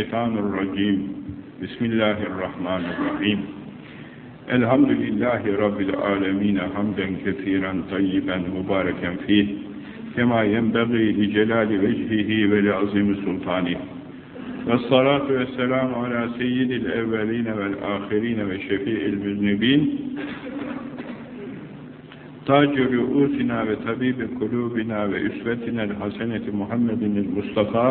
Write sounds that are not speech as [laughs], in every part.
من الشيطان الرجيم بسم الله الرحمن الرحيم الحمد لله رب العالمين حمدا كثيرا طيبا مباركا فيه كما ينبغي لجلال وجهه ولعظيم سلطانه والصلاة والسلام على سيد الأولين والآخرين وشفيع المذنبين تاج رؤوسنا وطبيب قلوبنا وإسوتنا الحسنة محمد المصطفى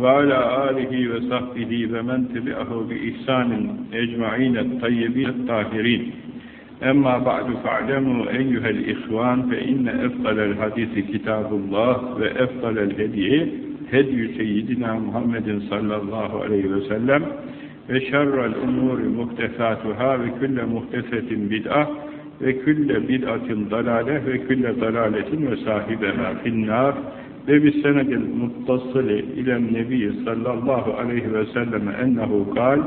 ve ala alihi ve sahbihi ve men tebi'ahu bi ihsanin ecma'ine tayyibine tahirin. Emma ba'du fa'lemu eyyuhel ihvan fe inne eftalel hadisi kitabullah ve eftalel hediye hediyu seyyidina Muhammedin sallallahu aleyhi ve sellem ve şerrel umuri muhtesatuhâ ve külle muhtesetin bid'ah ve külle bid'atin dalale ve külle dalaletin ve sahibeha finnâr ve bir senedil muttasili ilem nebiyyi sallallahu aleyhi ve selleme ennehu kal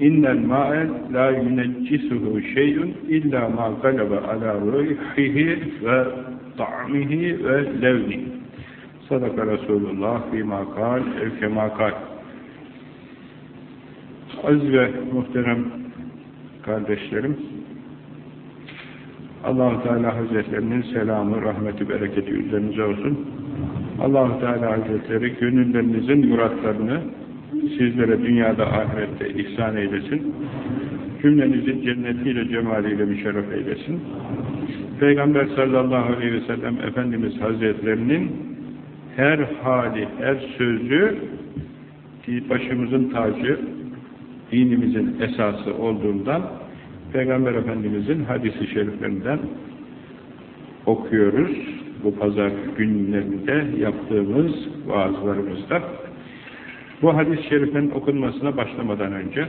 innel ma'e la yüneccisuhu şeyun illa ma galebe ala ruhihi ve ta'mihi ve levni sadaka Resulullah fîmâ kal evkemâ kal aziz ve muhterem kardeşlerim allah Teala Hazretlerinin selamı, rahmeti, bereketi üzerinize olsun allah Teala Hazretleri gönüllerinizin muratlarını sizlere dünyada, ahirette ihsan eylesin. Cümlenizi cennetiyle, cemaliyle müşerref eylesin. Peygamber sallallahu aleyhi ve sellem Efendimiz Hazretlerinin her hali, her sözü başımızın tacı, dinimizin esası olduğundan Peygamber Efendimizin hadisi şeriflerinden okuyoruz. Bu pazar günlerinde yaptığımız vaazlarımızda. Bu hadis-i şeriflerin okunmasına başlamadan önce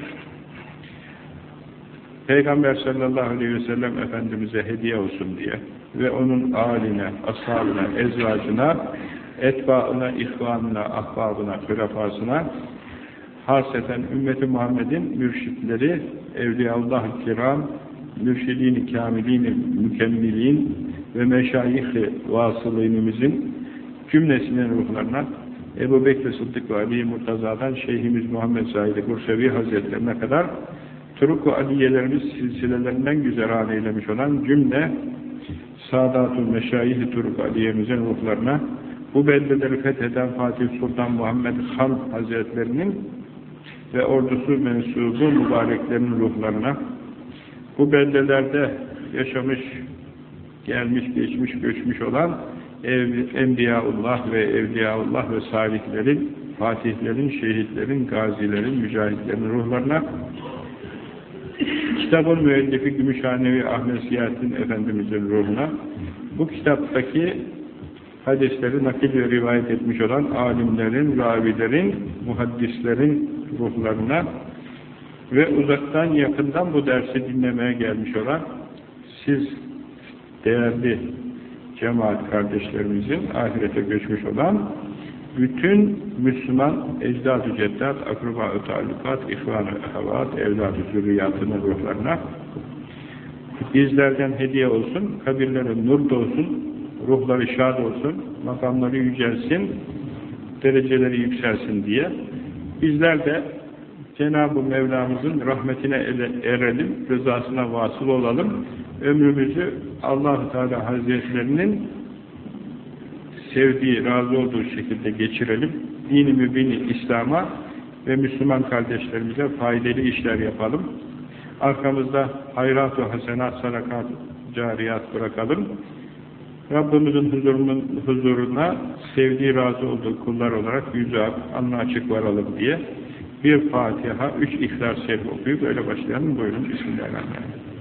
Peygamber sallallahu aleyhi ve sellem Efendimiz'e hediye olsun diye ve onun âline, ashabına, ezvacına, etbaına, ihvanına, ahbabına, hülefasına haseten ümmeti Muhammed'in mürşitleri, evliyaullah kiram, mürşidin-i kamilin mükemmilin ve meşayih-i vasılînimizin cümlesinin ruhlarına Ebu Bekir Sıddık ve Ali Murtaza'dan Şeyhimiz Muhammed Said Bursevi Hazretlerine kadar Turuk-u Aliyelerimiz silsilelerinden güzeran eylemiş olan cümle Sadat-ı Meşayih-i Turuk-u Aliyemizin ruhlarına bu beldeleri fetheden Fatih Sultan Muhammed Han Hazretlerinin ve ordusu mensubu mübareklerin ruhlarına bu beldelerde yaşamış, gelmiş, geçmiş, göçmüş olan ev, Enbiyaullah ve Evliyaullah ve salihlerin, fatihlerin, şehitlerin, gazilerin, mücahitlerin ruhlarına kitabın müellifi Gümüşhanevi Ahmet Siyahattin Efendimizin ruhuna bu kitaptaki hadisleri nakil ve rivayet etmiş olan alimlerin, ravilerin, muhaddislerin ruhlarına ve uzaktan yakından bu dersi dinlemeye gelmiş olan siz değerli cemaat kardeşlerimizin ahirete göçmüş olan bütün Müslüman ecdad-ı ceddat, akraba-ı tallukat, ihvan-ı ehavat, evlad-ı zürriyatının ruhlarına bizlerden hediye olsun, kabirlere nur olsun, ruhları şad olsun, makamları yücelsin, dereceleri yükselsin diye bizler de Cenab-ı Mevlamızın rahmetine erelim, rızasına vasıl olalım, ömrümüzü allah Teala Hazretlerinin sevdiği, razı olduğu şekilde geçirelim, dini mübini İslam'a ve Müslüman kardeşlerimize faydalı işler yapalım, arkamızda hayrat ve hasenat, sadakat, cariyat bırakalım, Rabbimizin huzuruna sevdiği, razı olduğu kullar olarak yüzü ak, alnı açık varalım diye bir Fatiha, üç İhlas Şerif okuyup öyle başlayalım. Buyurun. Bismillahirrahmanirrahim.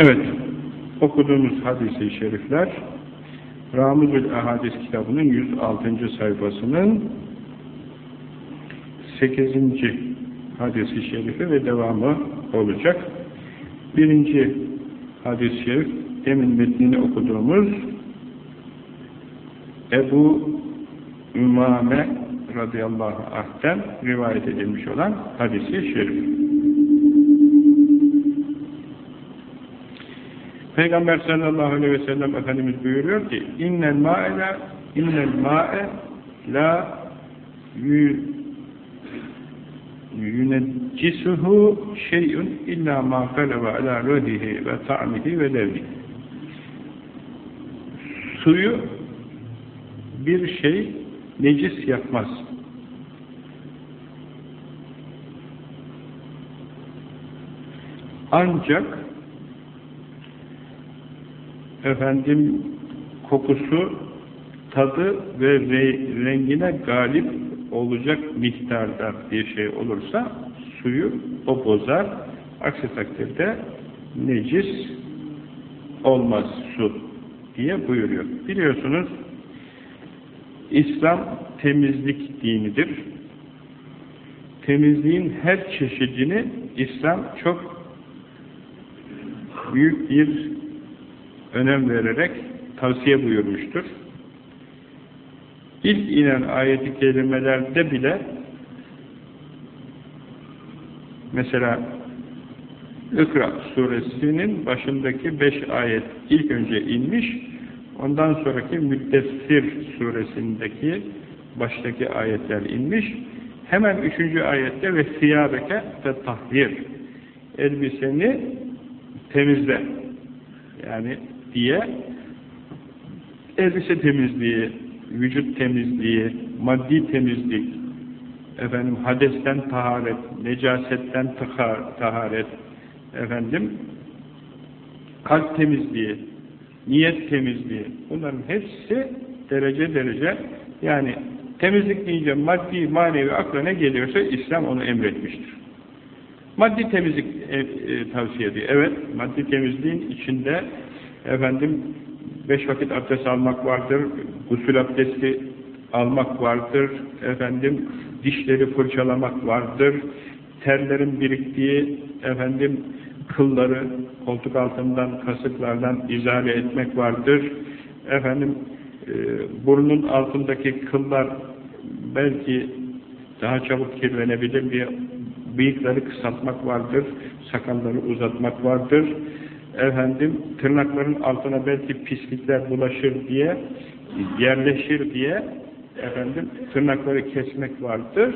Evet, okuduğumuz hadisi şerifler Ramuzül Ahadis kitabının 106. sayfasının 8. hadisi şerifi ve devamı olacak. Birinci hadis-i şerif, demin metnini okuduğumuz Ebu Ümame radıyallahu anh'ten rivayet edilmiş olan hadisi şerif. Peygamber sallallahu aleyhi ve sellem Efendimiz buyuruyor ki innel ma'e la innel ma'e la yuneccisuhu şey'un illa ma feleve ala ruhihi ve ta'mihi ve levnihi suyu bir şey necis yapmaz. Ancak efendim kokusu, tadı ve rengine galip olacak miktarda bir şey olursa suyu o bozar. Aksi takdirde necis olmaz su diye buyuruyor. Biliyorsunuz İslam temizlik dinidir. Temizliğin her çeşidini İslam çok büyük bir önem vererek tavsiye buyurmuştur. İlk inen ayeti kelimelerde bile mesela İkra suresinin başındaki beş ayet ilk önce inmiş, ondan sonraki Müddessir suresindeki baştaki ayetler inmiş, hemen üçüncü ayette ve siyabeke ve tahhir elbiseni temizle. Yani diye elbise temizliği, vücut temizliği, maddi temizlik, efendim hadesten taharet, necasetten taharet, efendim kalp temizliği, niyet temizliği, bunların hepsi derece derece yani temizlik deyince maddi, manevi akla ne geliyorsa İslam onu emretmiştir. Maddi temizlik e, e, tavsiye ediyor. Evet, maddi temizliğin içinde efendim beş vakit abdest almak vardır, gusül abdesti almak vardır, efendim dişleri fırçalamak vardır, terlerin biriktiği efendim kılları koltuk altından, kasıklardan izale etmek vardır. Efendim e, burnun altındaki kıllar belki daha çabuk kirlenebilir diye bıyıkları kısaltmak vardır, sakalları uzatmak vardır. Efendim tırnakların altına belki pislikler bulaşır diye, yerleşir diye efendim tırnakları kesmek vardır.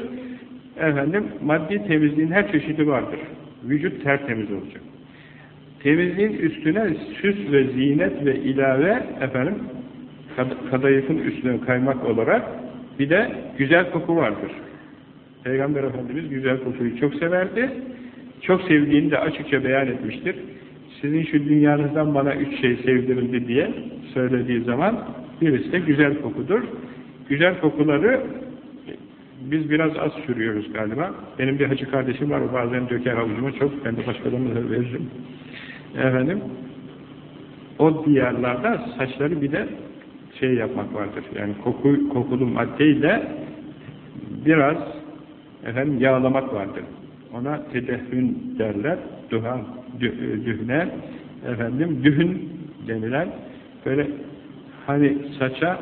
Efendim maddi temizliğin her çeşidi vardır. Vücut tertemiz olacak. Temizliğin üstüne süs ve zinet ve ilave efendim kadayıfın üstüne kaymak olarak bir de güzel koku vardır. Peygamber Efendimiz güzel kokuyu çok severdi. Çok sevdiğini de açıkça beyan etmiştir. Sizin şu dünyanızdan bana üç şey sevdirildi diye söylediği zaman birisi de güzel kokudur. Güzel kokuları biz biraz az sürüyoruz galiba. Benim bir hacı kardeşim var, o bazen döker avucuma çok, ben de başkalarına veririm. Efendim, o diyarlarda saçları bir de şey yapmak vardır. Yani koku, kokulu maddeyle biraz efendim yağlamak vardır. Ona tedehhün derler. Duhan, dühne efendim dühün denilen böyle hani saça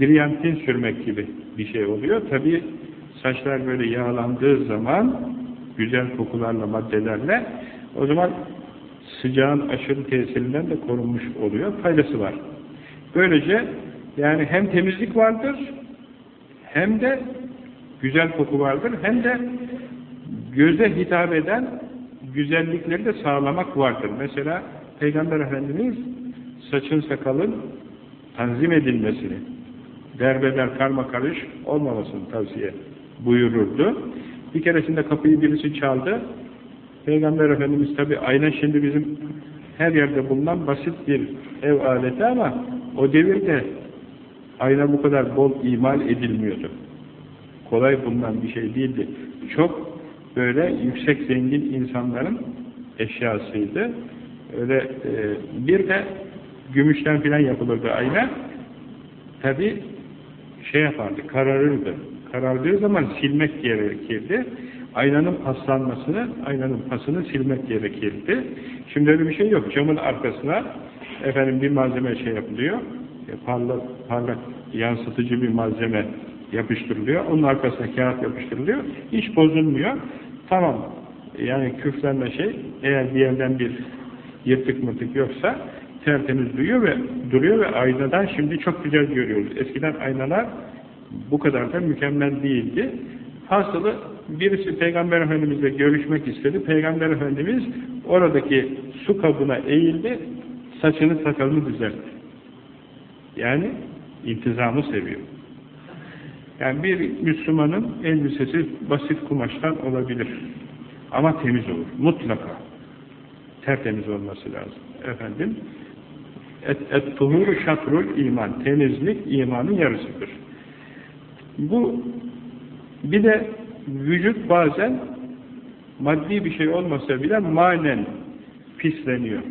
briyantin sürmek gibi bir şey oluyor. Tabi saçlar böyle yağlandığı zaman güzel kokularla, maddelerle o zaman sıcağın aşırı tesirinden de korunmuş oluyor. Faydası var. Böylece yani hem temizlik vardır hem de güzel koku vardır hem de göze hitap eden güzellikleri de sağlamak vardır. Mesela Peygamber Efendimiz saçın sakalın tanzim edilmesini, derbeder karma karış olmamasını tavsiye buyururdu. Bir keresinde kapıyı birisi çaldı. Peygamber Efendimiz tabi ayna şimdi bizim her yerde bulunan basit bir ev aleti ama o devirde ayna bu kadar bol imal edilmiyordu. Kolay bulunan bir şey değildi. Çok böyle yüksek zengin insanların eşyasıydı. Öyle e, bir de gümüşten filan yapılırdı ayna. Tabi şey yapardı, kararırdı. Karardığı zaman silmek gerekirdi. Aynanın paslanmasını, aynanın pasını silmek gerekirdi. Şimdi öyle bir şey yok. Camın arkasına efendim bir malzeme şey yapılıyor. E, parlak, parlak yansıtıcı bir malzeme yapıştırılıyor. Onun arkasına kağıt yapıştırılıyor. Hiç bozulmuyor. Tamam. Yani küflenme şey eğer bir yerden bir yırtık mırtık yoksa tertemiz duyuyor ve duruyor ve aynadan şimdi çok güzel görüyoruz. Eskiden aynalar bu kadar da mükemmel değildi. Hasılı birisi Peygamber Efendimizle görüşmek istedi. Peygamber Efendimiz oradaki su kabına eğildi, saçını sakalını düzeltti. Yani intizamı seviyor. Yani bir Müslümanın elbisesi basit kumaştan olabilir. Ama temiz olur. Mutlaka. Tertemiz olması lazım. Efendim, et, et şatrul iman. Temizlik imanın yarısıdır. Bu bir de vücut bazen maddi bir şey olmasa bile manen pisleniyor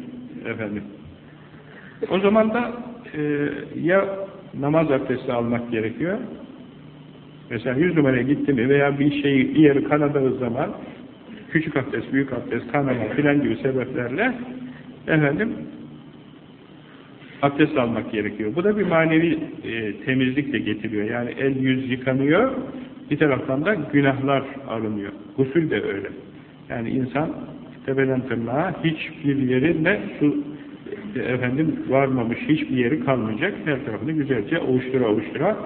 efendim. O zaman da e, ya namaz abdesti almak gerekiyor. Mesela yüz numaraya gitti mi veya bir şeyi bir yeri kanadığı zaman küçük abdest, büyük abdest, kanama filan gibi sebeplerle efendim abdest almak gerekiyor. Bu da bir manevi e, temizlik de getiriyor. Yani el yüz yıkanıyor, bir taraftan da günahlar arınıyor. Gusül de öyle. Yani insan tepeden tırnağa hiçbir yerinde su e, efendim varmamış, hiçbir yeri kalmayacak. Her tarafını güzelce ovuştura ovuştura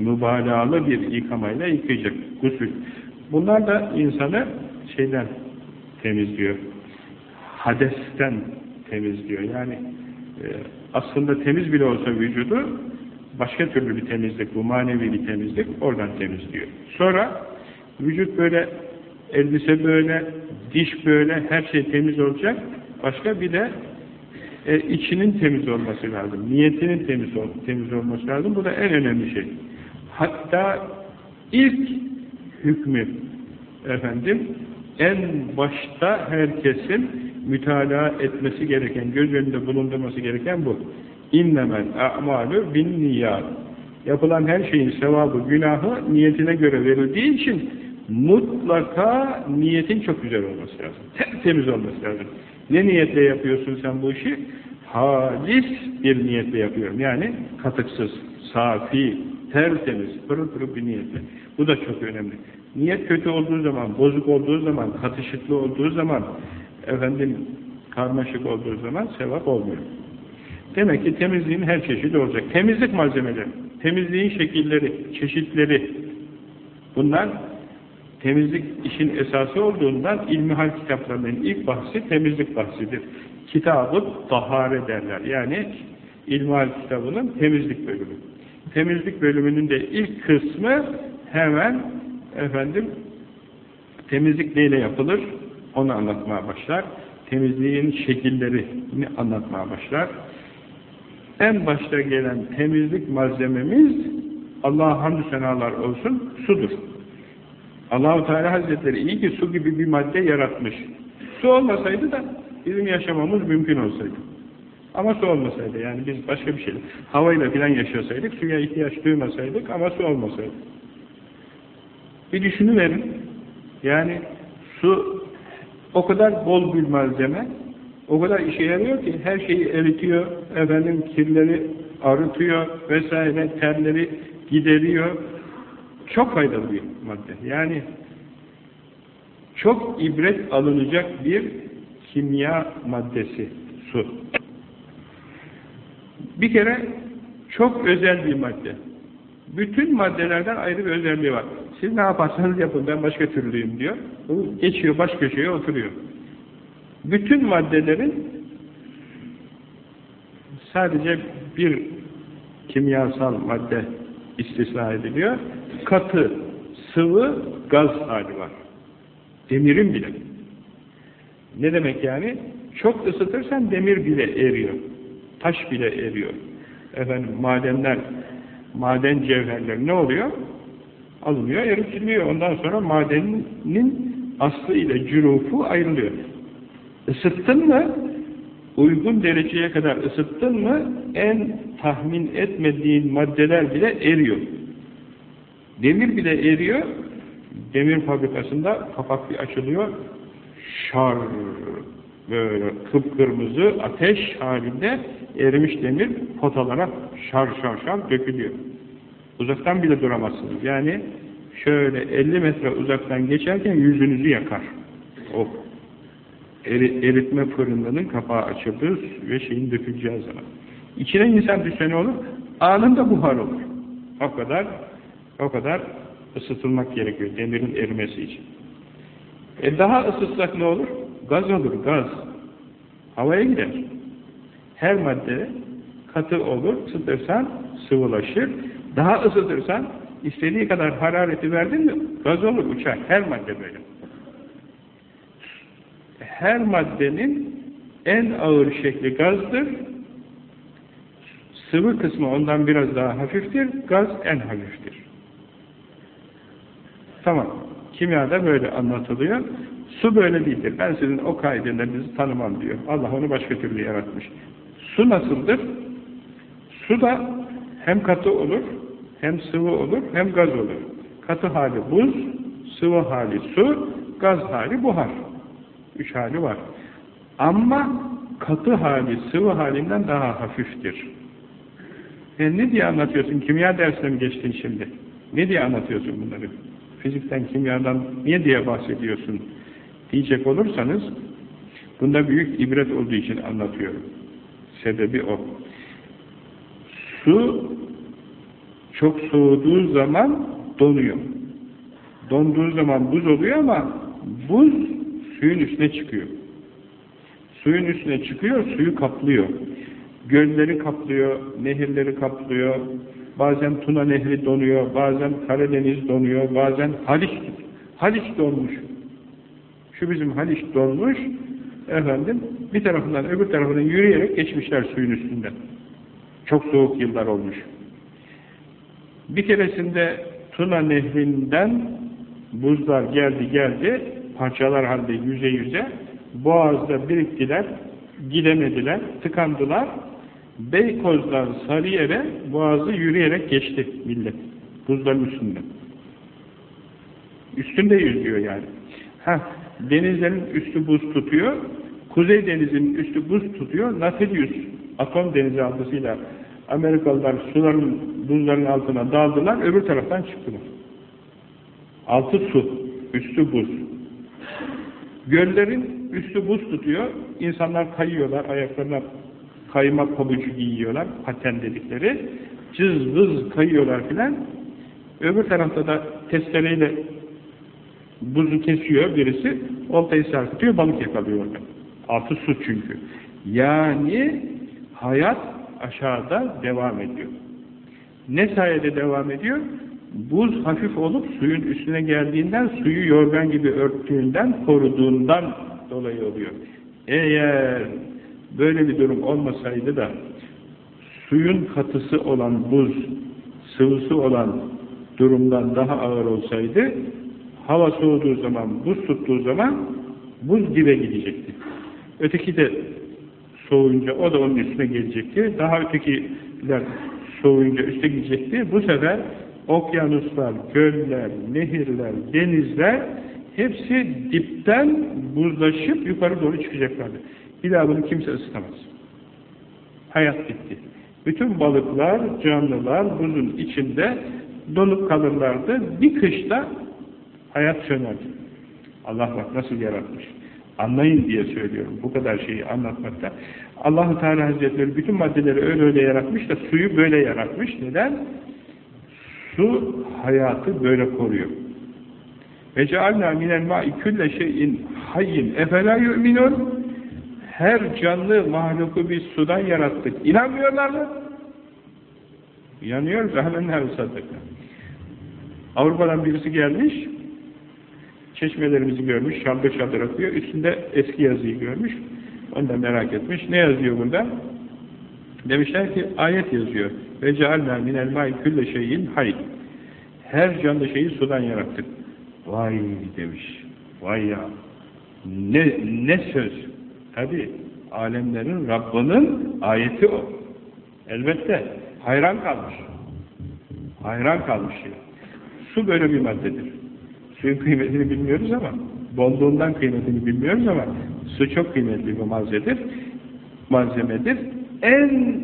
mübalağalı bir yıkamayla yıkayacak. Gusül. Bunlar da insanı şeyden temizliyor. Hadesten temizliyor. Yani e, aslında temiz bile olsa vücudu başka türlü bir temizlik, bu manevi bir temizlik oradan temizliyor. Sonra vücut böyle, elbise böyle, diş böyle, her şey temiz olacak. Başka bir de e, içinin temiz olması lazım. Niyetinin temiz, ol, temiz olması lazım. Bu da en önemli şey. Hatta ilk hükmü efendim en başta herkesin mütalaa etmesi gereken, göz önünde bulundurması gereken bu. İnnemel a'malü bin niyat. Yapılan her şeyin sevabı, günahı niyetine göre verildiği için mutlaka niyetin çok güzel olması lazım. Temiz olması lazım. Ne niyetle yapıyorsun sen bu işi? Halis bir niyetle yapıyorum. Yani katıksız, safi, tertemiz, pırıl pırıl bir niyetle. Bu da çok önemli. Niyet kötü olduğu zaman, bozuk olduğu zaman, katışıklı olduğu zaman, efendim karmaşık olduğu zaman sevap olmuyor. Demek ki temizliğin her çeşidi olacak. Temizlik malzemeleri, temizliğin şekilleri, çeşitleri bunlar temizlik işin esası olduğundan ilmihal kitaplarının ilk bahsi temizlik bahsidir. Kitabı tahare derler. Yani ilmihal kitabının temizlik bölümü. Temizlik bölümünün de ilk kısmı hemen efendim temizlik neyle yapılır? Onu anlatmaya başlar. Temizliğin şekillerini anlatmaya başlar. En başta gelen temizlik malzememiz Allah'a hamdü senalar olsun sudur. Allahu Teala Hazretleri iyi ki su gibi bir madde yaratmış. Su olmasaydı da bizim yaşamamız mümkün olsaydı. Ama su olmasaydı yani biz başka bir şey havayla filan yaşasaydık suya ihtiyaç duymasaydık ama su olmasaydı. Bir düşünüverin. Yani su o kadar bol bir malzeme o kadar işe yarıyor ki her şeyi eritiyor, efendim kirleri arıtıyor vesaire, terleri gideriyor. Çok faydalı bir madde. Yani çok ibret alınacak bir kimya maddesi su. Bir kere çok özel bir madde. Bütün maddelerden ayrı bir özelliği var. Siz ne yaparsanız yapın ben başka türlüyüm diyor. Geçiyor baş köşeye oturuyor bütün maddelerin sadece bir kimyasal madde istisna ediliyor. Katı, sıvı, gaz hali var. Demirin bile. Ne demek yani? Çok ısıtırsan demir bile eriyor. Taş bile eriyor. Efendim madenler, maden cevherleri ne oluyor? Alınıyor, eritiliyor. Ondan sonra madenin aslı ile cürufu ayrılıyor. Isıttın mı uygun dereceye kadar ısıttın mı en tahmin etmediğin maddeler bile eriyor. Demir bile eriyor. Demir fabrikasında kapak bir açılıyor. Şar böyle kıpkırmızı ateş halinde erimiş demir potalara şar şar şar dökülüyor. Uzaktan bile duramazsınız. Yani şöyle 50 metre uzaktan geçerken yüzünüzü yakar. O eri, eritme fırınının kapağı açıldığı ve şeyin döküleceği zaman. İçine insan düşse ne olur? Anında buhar olur. O kadar o kadar ısıtılmak gerekiyor demirin erimesi için. E daha ısıtsak ne olur? Gaz olur, gaz. Havaya gider. Her madde katı olur, ısıtırsan sıvılaşır. Daha ısıtırsan istediği kadar harareti verdin mi gaz olur, uçar. Her madde böyle. Her maddenin en ağır şekli gazdır. Sıvı kısmı ondan biraz daha hafiftir, gaz en hafiftir. Tamam. Kimyada böyle anlatılıyor. Su böyle değildir. Ben sizin o kaidelerinizi tanımam diyor. Allah onu başka türlü yaratmış. Su nasıldır? Su da hem katı olur, hem sıvı olur, hem gaz olur. Katı hali buz, sıvı hali su, gaz hali buhar. Üç hali var. Ama katı hali sıvı halinden daha hafiftir. E ne diye anlatıyorsun? Kimya dersine mi geçtin şimdi? Ne diye anlatıyorsun bunları? Fizikten, kimyadan niye diye bahsediyorsun? Diyecek olursanız, bunda büyük ibret olduğu için anlatıyorum. Sebebi o. Su çok soğuduğu zaman donuyor. Donduğu zaman buz oluyor ama buz suyun üstüne çıkıyor. Suyun üstüne çıkıyor, suyu kaplıyor. Gölleri kaplıyor, nehirleri kaplıyor. Bazen Tuna Nehri donuyor, bazen Karadeniz donuyor, bazen Haliç, Haliç donmuş. Şu bizim Haliç donmuş, efendim bir tarafından öbür tarafından yürüyerek geçmişler suyun üstünden. Çok soğuk yıllar olmuş. Bir keresinde Tuna Nehri'nden buzlar geldi geldi, parçalar halde yüze yüze, boğazda biriktiler, gidemediler, tıkandılar. Beykoz'dan Sarıyer'e boğazı yürüyerek geçti millet. Buzların üstünden. Üstünde yüzüyor yani. Ha, denizlerin üstü buz tutuyor, Kuzey denizinin üstü buz tutuyor, Nautilus atom denizaltısıyla Amerikalılar suların, buzların altına daldılar, öbür taraftan çıktılar. Altı su, üstü buz. Göllerin üstü buz tutuyor, insanlar kayıyorlar, ayaklarına kayma pabucu giyiyorlar, paten dedikleri, cız vız kayıyorlar filan. Öbür tarafta da testereyle buzu kesiyor birisi, oltayı sarkıtıyor, balık yakalıyor orada. Altı su çünkü. Yani hayat aşağıda devam ediyor. Ne sayede devam ediyor? Buz hafif olup suyun üstüne geldiğinden, suyu yorgan gibi örttüğünden, koruduğundan dolayı oluyor. Eğer böyle bir durum olmasaydı da suyun katısı olan buz, sıvısı olan durumdan daha ağır olsaydı, hava soğuduğu zaman, buz tuttuğu zaman buz dibe gidecekti. Öteki de soğuyunca o da onun üstüne gelecekti. Daha ötekiler soğuyunca üste gidecekti. Bu sefer okyanuslar, göller, nehirler, denizler hepsi dipten buzlaşıp yukarı doğru çıkacaklardı. Bir daha bunu kimse ısıtamaz. Hayat bitti. Bütün balıklar, canlılar buzun içinde donup kalırlardı. Bir kışta hayat sönerdi. Allah bak nasıl yaratmış. Anlayın diye söylüyorum bu kadar şeyi anlatmakta. Allahu Teala Hazretleri bütün maddeleri öyle öyle yaratmış da suyu böyle yaratmış. Neden? Su hayatı böyle koruyor. Ve cealna minel ma'i külle şeyin hayyin efela yu'minun her canlı mahluku biz sudan yarattık. İnanmıyorlar mı? İnanıyoruz. Ahmenler sadıklar. Avrupa'dan birisi gelmiş, çeşmelerimizi görmüş, şaldır şaldır akıyor. Üstünde eski yazıyı görmüş. Onu da merak etmiş. Ne yazıyor burada? Demişler ki ayet yazıyor. Ve cealna minel ma'i külle şeyin hayy. Her canlı şeyi sudan yarattık. Vay demiş. Vay ya. Ne, ne söz. Tabi Alemlerin Rabbinin ayeti o. Elbette hayran kalmış. Hayran kalmış. Su böyle bir maddedir. Suyun kıymetini bilmiyoruz ama bolluğundan kıymetini bilmiyoruz ama su çok kıymetli bir malzemedir. Malzemedir. En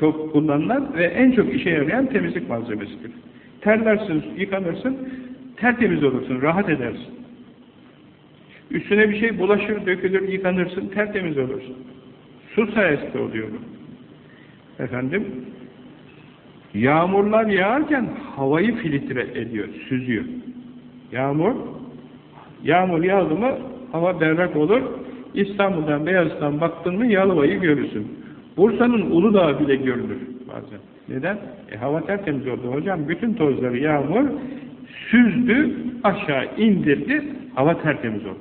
çok kullanılan ve en çok işe yarayan temizlik malzemesidir. Terlersin, yıkanırsın, tertemiz olursun, rahat edersin. Üstüne bir şey bulaşır, dökülür, yıkanırsın, tertemiz olursun. Su sayesinde oluyor bu. Efendim, yağmurlar yağarken havayı filtre ediyor, süzüyor. Yağmur, yağmur yağdı mı hava berrak olur. İstanbul'dan, Beyazıt'tan baktın mı Yalova'yı görürsün. Bursa'nın Uludağ bile görülür bazen. Neden? E, hava tertemiz oldu hocam. Bütün tozları yağmur süzdü, aşağı indirdi, hava tertemiz oldu.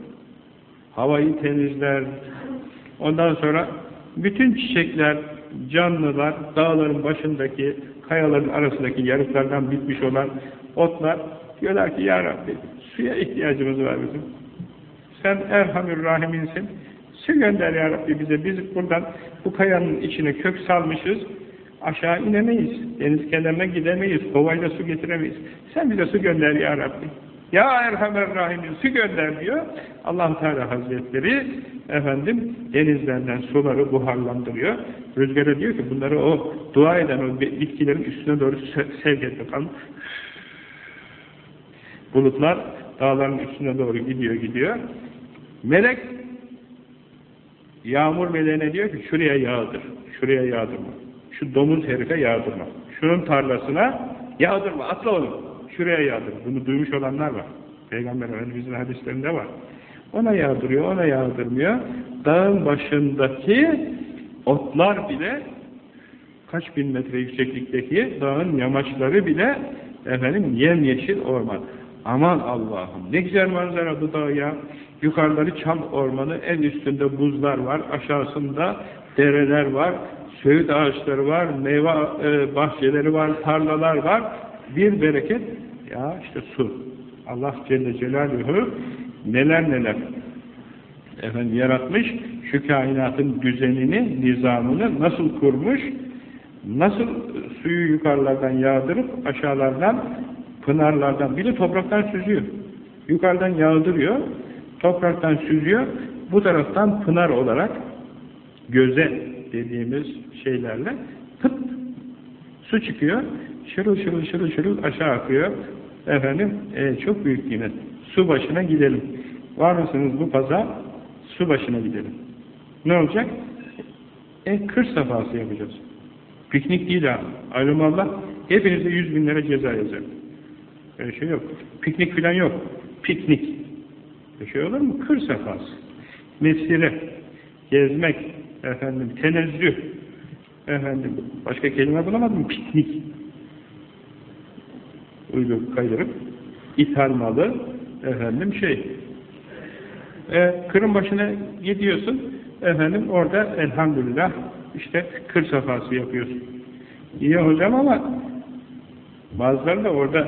Havayı temizler. Ondan sonra bütün çiçekler, canlılar, dağların başındaki, kayaların arasındaki yarıklardan bitmiş olan otlar diyorlar ki Ya Rabbi suya ihtiyacımız var bizim. Sen Erhamür Rahim'insin. Su gönder Ya Rabbi bize. Biz buradan bu kayanın içine kök salmışız. Aşağı inemeyiz. Deniz kenarına gidemeyiz. Kovayla su getiremeyiz. Sen bize su gönder Ya Rabbi. Ya Erhamer Rahim'in su gönder diyor. allah Teala Hazretleri efendim denizlerden suları buharlandırıyor. Rüzgara diyor ki bunları o dua eden o bitkilerin üstüne doğru sevk et bakalım. Bulutlar dağların üstüne doğru gidiyor gidiyor. Melek yağmur meleğine diyor ki şuraya yağdır. Şuraya yağdırma. Şu domuz herife yağdırma. Şunun tarlasına yağdırma. Atla onu. Şuraya yağdır. Bunu duymuş olanlar var. Peygamber Efendimiz'in hadislerinde var. Ona yağdırıyor, ona yağdırmıyor. Dağın başındaki otlar bile kaç bin metre yükseklikteki dağın yamaçları bile efendim yemyeşil orman. Aman Allah'ım ne güzel manzara bu dağ ya. Yukarıları çam ormanı, en üstünde buzlar var, aşağısında dereler var, söğüt ağaçları var, meyve e, bahçeleri var, tarlalar var. Bir bereket, ya işte su. Allah Celle Celaluhu neler neler efendim yaratmış, şu kainatın düzenini, nizamını nasıl kurmuş, nasıl suyu yukarılardan yağdırıp aşağılardan, pınarlardan, bir topraktan süzüyor. Yukarıdan yağdırıyor, topraktan süzüyor, bu taraftan pınar olarak göze dediğimiz şeylerle tıp su çıkıyor, şırıl şırıl şırıl şırıl aşağı akıyor. Efendim, e, çok büyük nimet. Su başına gidelim. Var mısınız bu pazar? Su başına gidelim. Ne olacak? E, kır safhası yapacağız. Piknik değil ha. Allah hepinize yüz bin lira ceza yazar. Öyle şey yok. Piknik falan yok. Piknik. Öyle şey olur mu? Kır safhası. Mesire, gezmek, efendim, tenezzüh, efendim, başka kelime bulamadım. Piknik uydu kaydırıp ithal malı efendim şey e, kırın başına gidiyorsun efendim orada elhamdülillah işte kır safhası yapıyorsun. İyi hocam ama bazıları da orada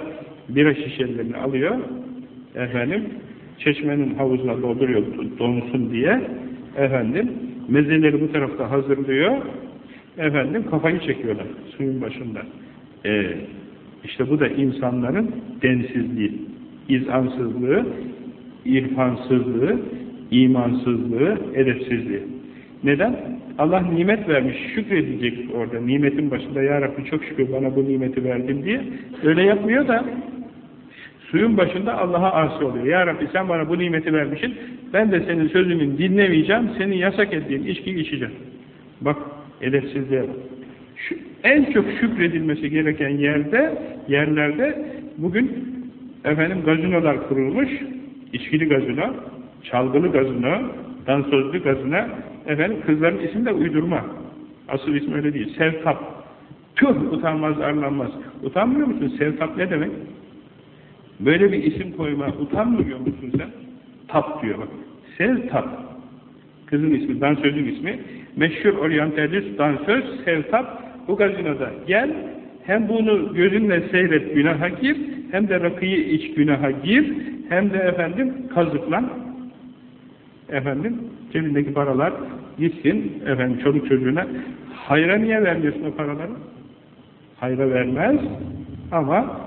bira şişelerini alıyor efendim çeşmenin havuzuna dolduruyor donsun diye efendim mezeleri bu tarafta hazırlıyor efendim kafayı çekiyorlar suyun başında. Eee işte bu da insanların densizliği, izansızlığı, irfansızlığı, imansızlığı, edepsizliği. Neden? Allah nimet vermiş, şükredecek orada. Nimetin başında, Ya Rabbi çok şükür bana bu nimeti verdin diye. Öyle yapmıyor da, suyun başında Allah'a asi oluyor. Ya Rabbi sen bana bu nimeti vermişsin, ben de senin sözünü dinlemeyeceğim, senin yasak ettiğin içki içeceğim. Bak, edepsizliğe bak şu, en çok şükredilmesi gereken yerde, yerlerde bugün efendim gazinolar kurulmuş, içkili gazino, çalgılı gazino, dansözlü gazino, efendim kızların ismi de uydurma. Asıl ismi öyle değil. Sevtap. Tüh utanmaz, arlanmaz. Utanmıyor musun? Sevtap ne demek? Böyle bir isim koyma utanmıyor musun sen? Tap diyor bak. Sevtap. Kızın ismi, dansözün ismi. Meşhur oryantalist dansöz Sevtap bu gazinoda gel, hem bunu gözünle seyret günaha gir, hem de rakıyı iç günaha gir, hem de efendim kazıklan. Efendim, cebindeki paralar gitsin, efendim çoluk çocuğuna. Hayra niye vermiyorsun o paraları? Hayra vermez ama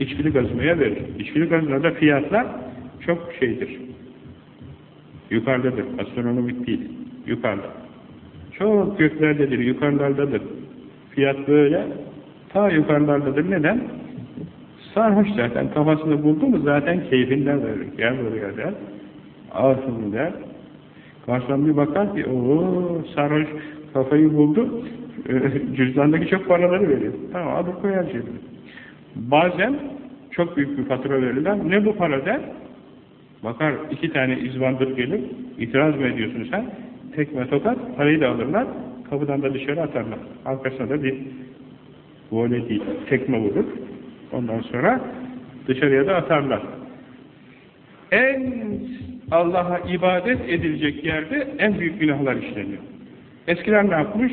içkili gazinoya verir. İçkili gazinoda fiyatlar çok şeydir. Yukarıdadır, astronomik değil. Yukarıda. Çok göklerdedir, yukarılardadır. Fiyat böyle, ta yukarılardadır. Neden? Sarhoş zaten, kafasını buldu mu zaten keyfinden verir. Gel buraya der, şunu der. Garson bir bakar ki, ooo sarhoş kafayı buldu, [laughs] cüzdandaki çok paraları veriyor. Tamam, alıp koyar cebine. Bazen çok büyük bir fatura verirler. Ne bu para der? Bakar iki tane izbandır gelip, itiraz mı ediyorsun sen? Tekme tokat, parayı da alırlar, kapıdan da dışarı atarlar. Arkasına da bir vole değil, tekme vurur. Ondan sonra dışarıya da atarlar. En Allah'a ibadet edilecek yerde en büyük günahlar işleniyor. Eskiler ne yapmış?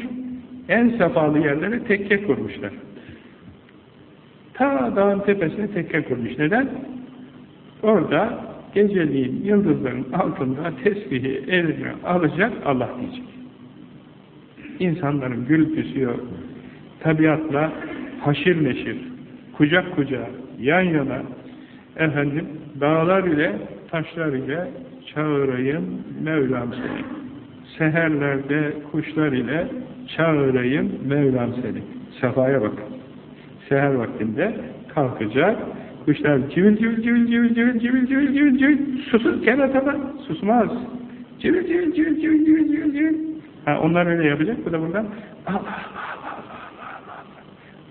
En sefalı yerlere tekke kurmuşlar. Ta dağın tepesine tekke kurmuş. Neden? Orada geceliğin yıldızların altında tesbihi eline alacak Allah diyecek. İnsanların gürültüsü yok. Tabiatla haşir neşir, kucak kucağa, yan yana efendim dağlar ile taşlar ile çağırayım Mevlam seni. Seherlerde kuşlar ile çağırayım Mevlam seni. Sefaya bakın. Seher vaktinde kalkacak, kuşlar civil civil civil civil civil civil civil civil civil susuz kerata susmaz. Civil civil civil civil civil civil civil. Ha, onlar öyle yapacak, bu da buradan Allah Allah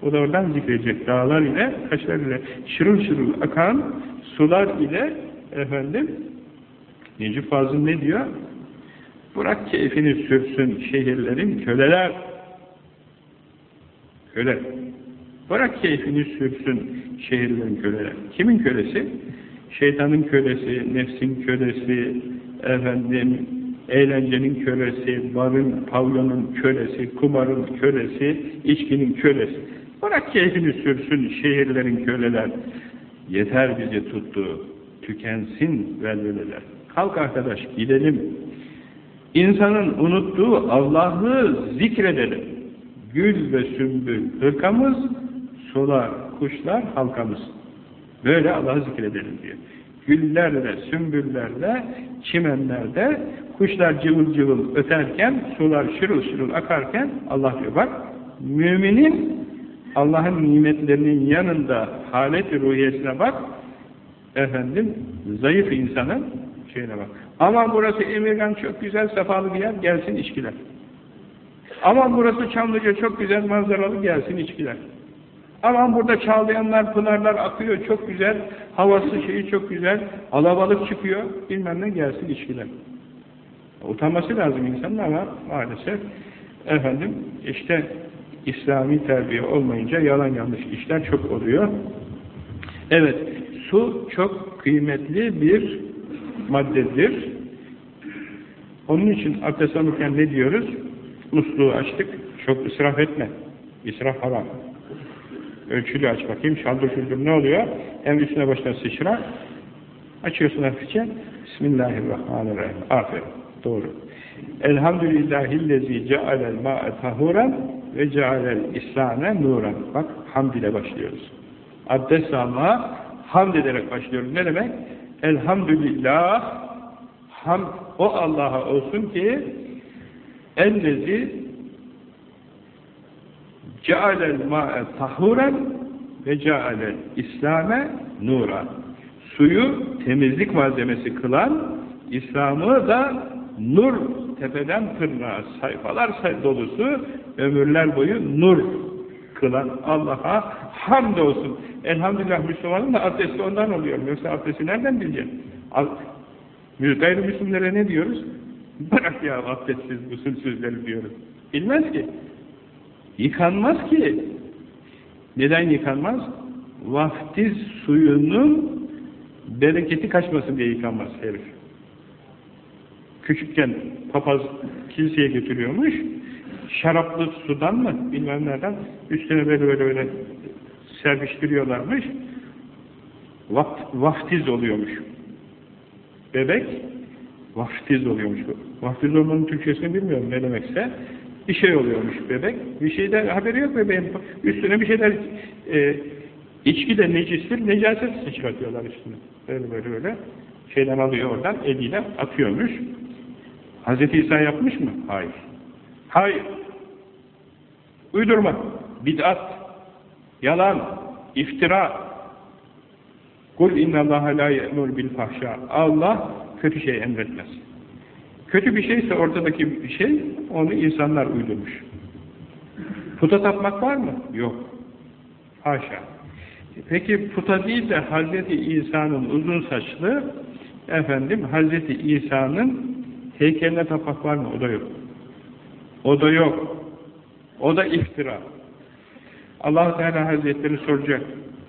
O da oradan zikredecek. Dağlar ile, taşlar ile şırıl şırıl akan sular ile efendim Necip Fazıl ne diyor? Bırak keyfini sürsün şehirlerin köleler. Köle. Bırak keyfini sürsün şehirlerin köleler. Kimin kölesi? Şeytanın kölesi, nefsin kölesi, efendim, eğlencenin kölesi, barın, pavyonun kölesi, kumarın kölesi, içkinin kölesi. Bırak keyfini sürsün şehirlerin köleler. Yeter bizi tuttu, tükensin velveleler. Kalk arkadaş gidelim. İnsanın unuttuğu Allah'ı zikredelim. Gül ve sümbül hırkamız, sular, kuşlar halkamız. Böyle Allah'ı zikredelim diyor. Güllerle, sümbüllerle, çimenlerde kuşlar cıvıl cıvıl öterken, sular şırıl şırıl akarken Allah diyor bak, müminin Allah'ın nimetlerinin yanında halet-i ruhiyesine bak, efendim, zayıf insanın şeyine bak. Aman burası Emirgan çok güzel, sefalı bir yer, gelsin içkiler. Aman burası Çamlıca çok güzel, manzaralı, gelsin içkiler. Aman burada çağlayanlar, pınarlar akıyor, çok güzel, havası şeyi çok güzel, alabalık çıkıyor, bilmem ne gelsin içkiler. Utanması lazım insanın ama maalesef efendim işte İslami terbiye olmayınca yalan yanlış işler çok oluyor. Evet, su çok kıymetli bir maddedir. Onun için abdest alırken ne diyoruz? Musluğu açtık, çok israf etme. İsraf haram. Ölçülü aç bakayım, şaldır şuldur ne oluyor? Hem üstüne başına sıçra. Açıyorsun hafifçe. Bismillahirrahmanirrahim. Aferin. Doğru. Elhamdülillahillezi cealel ma'e tahuren ve cealel islame nuran. Bak hamd ile başlıyoruz. Abdest alma hamd ederek başlıyoruz. Ne demek? Elhamdülillah ham o Allah'a olsun ki ellezi cealel ma'e tahuren ve cealel islame nura. Suyu temizlik malzemesi kılan, İslam'ı da nur tepeden tırnağa sayfalar dolusu ömürler boyu nur kılan Allah'a hamd olsun. Elhamdülillah Müslümanın da abdesti ondan oluyor. Yoksa abdesti nereden bileceksin? Gayrimüslimlere ne diyoruz? Bırak ya abdestsiz, usulsüzleri diyoruz. Bilmez ki. Yıkanmaz ki. Neden yıkanmaz? Vaftiz suyunun bereketi kaçmasın diye yıkanmaz herif. Küçükken papaz kiliseye götürüyormuş. Şaraplı sudan mı bilmem nereden üstüne böyle böyle böyle serpiştiriyorlarmış. Vaft, vaftiz oluyormuş. Bebek Vaftiz oluyormuş. Vaftiz olmanın Türkçesini bilmiyorum ne demekse. Bir şey oluyormuş bebek. Bir şeyden haberi yok bebeğin. Üstüne bir şeyler e, içki de necistir. Necaset sıçratıyorlar üstüne. Böyle böyle böyle. Şeyden alıyor oradan eliyle atıyormuş. Hz. İsa yapmış mı? Hayır. Hayır. Uydurma. Bid'at. Yalan. iftira. Kul innallaha la ye'mur bil fahşa. Allah kötü şey emretmez. Kötü bir şeyse ortadaki bir şey, onu insanlar uydurmuş. Puta tapmak var mı? Yok. Haşa. Peki puta değil de Hazreti İsa'nın uzun saçlı, efendim Hazreti İsa'nın heykeline tapmak var mı? O da yok. O da yok. O da iftira. allah Teala Hazretleri soracak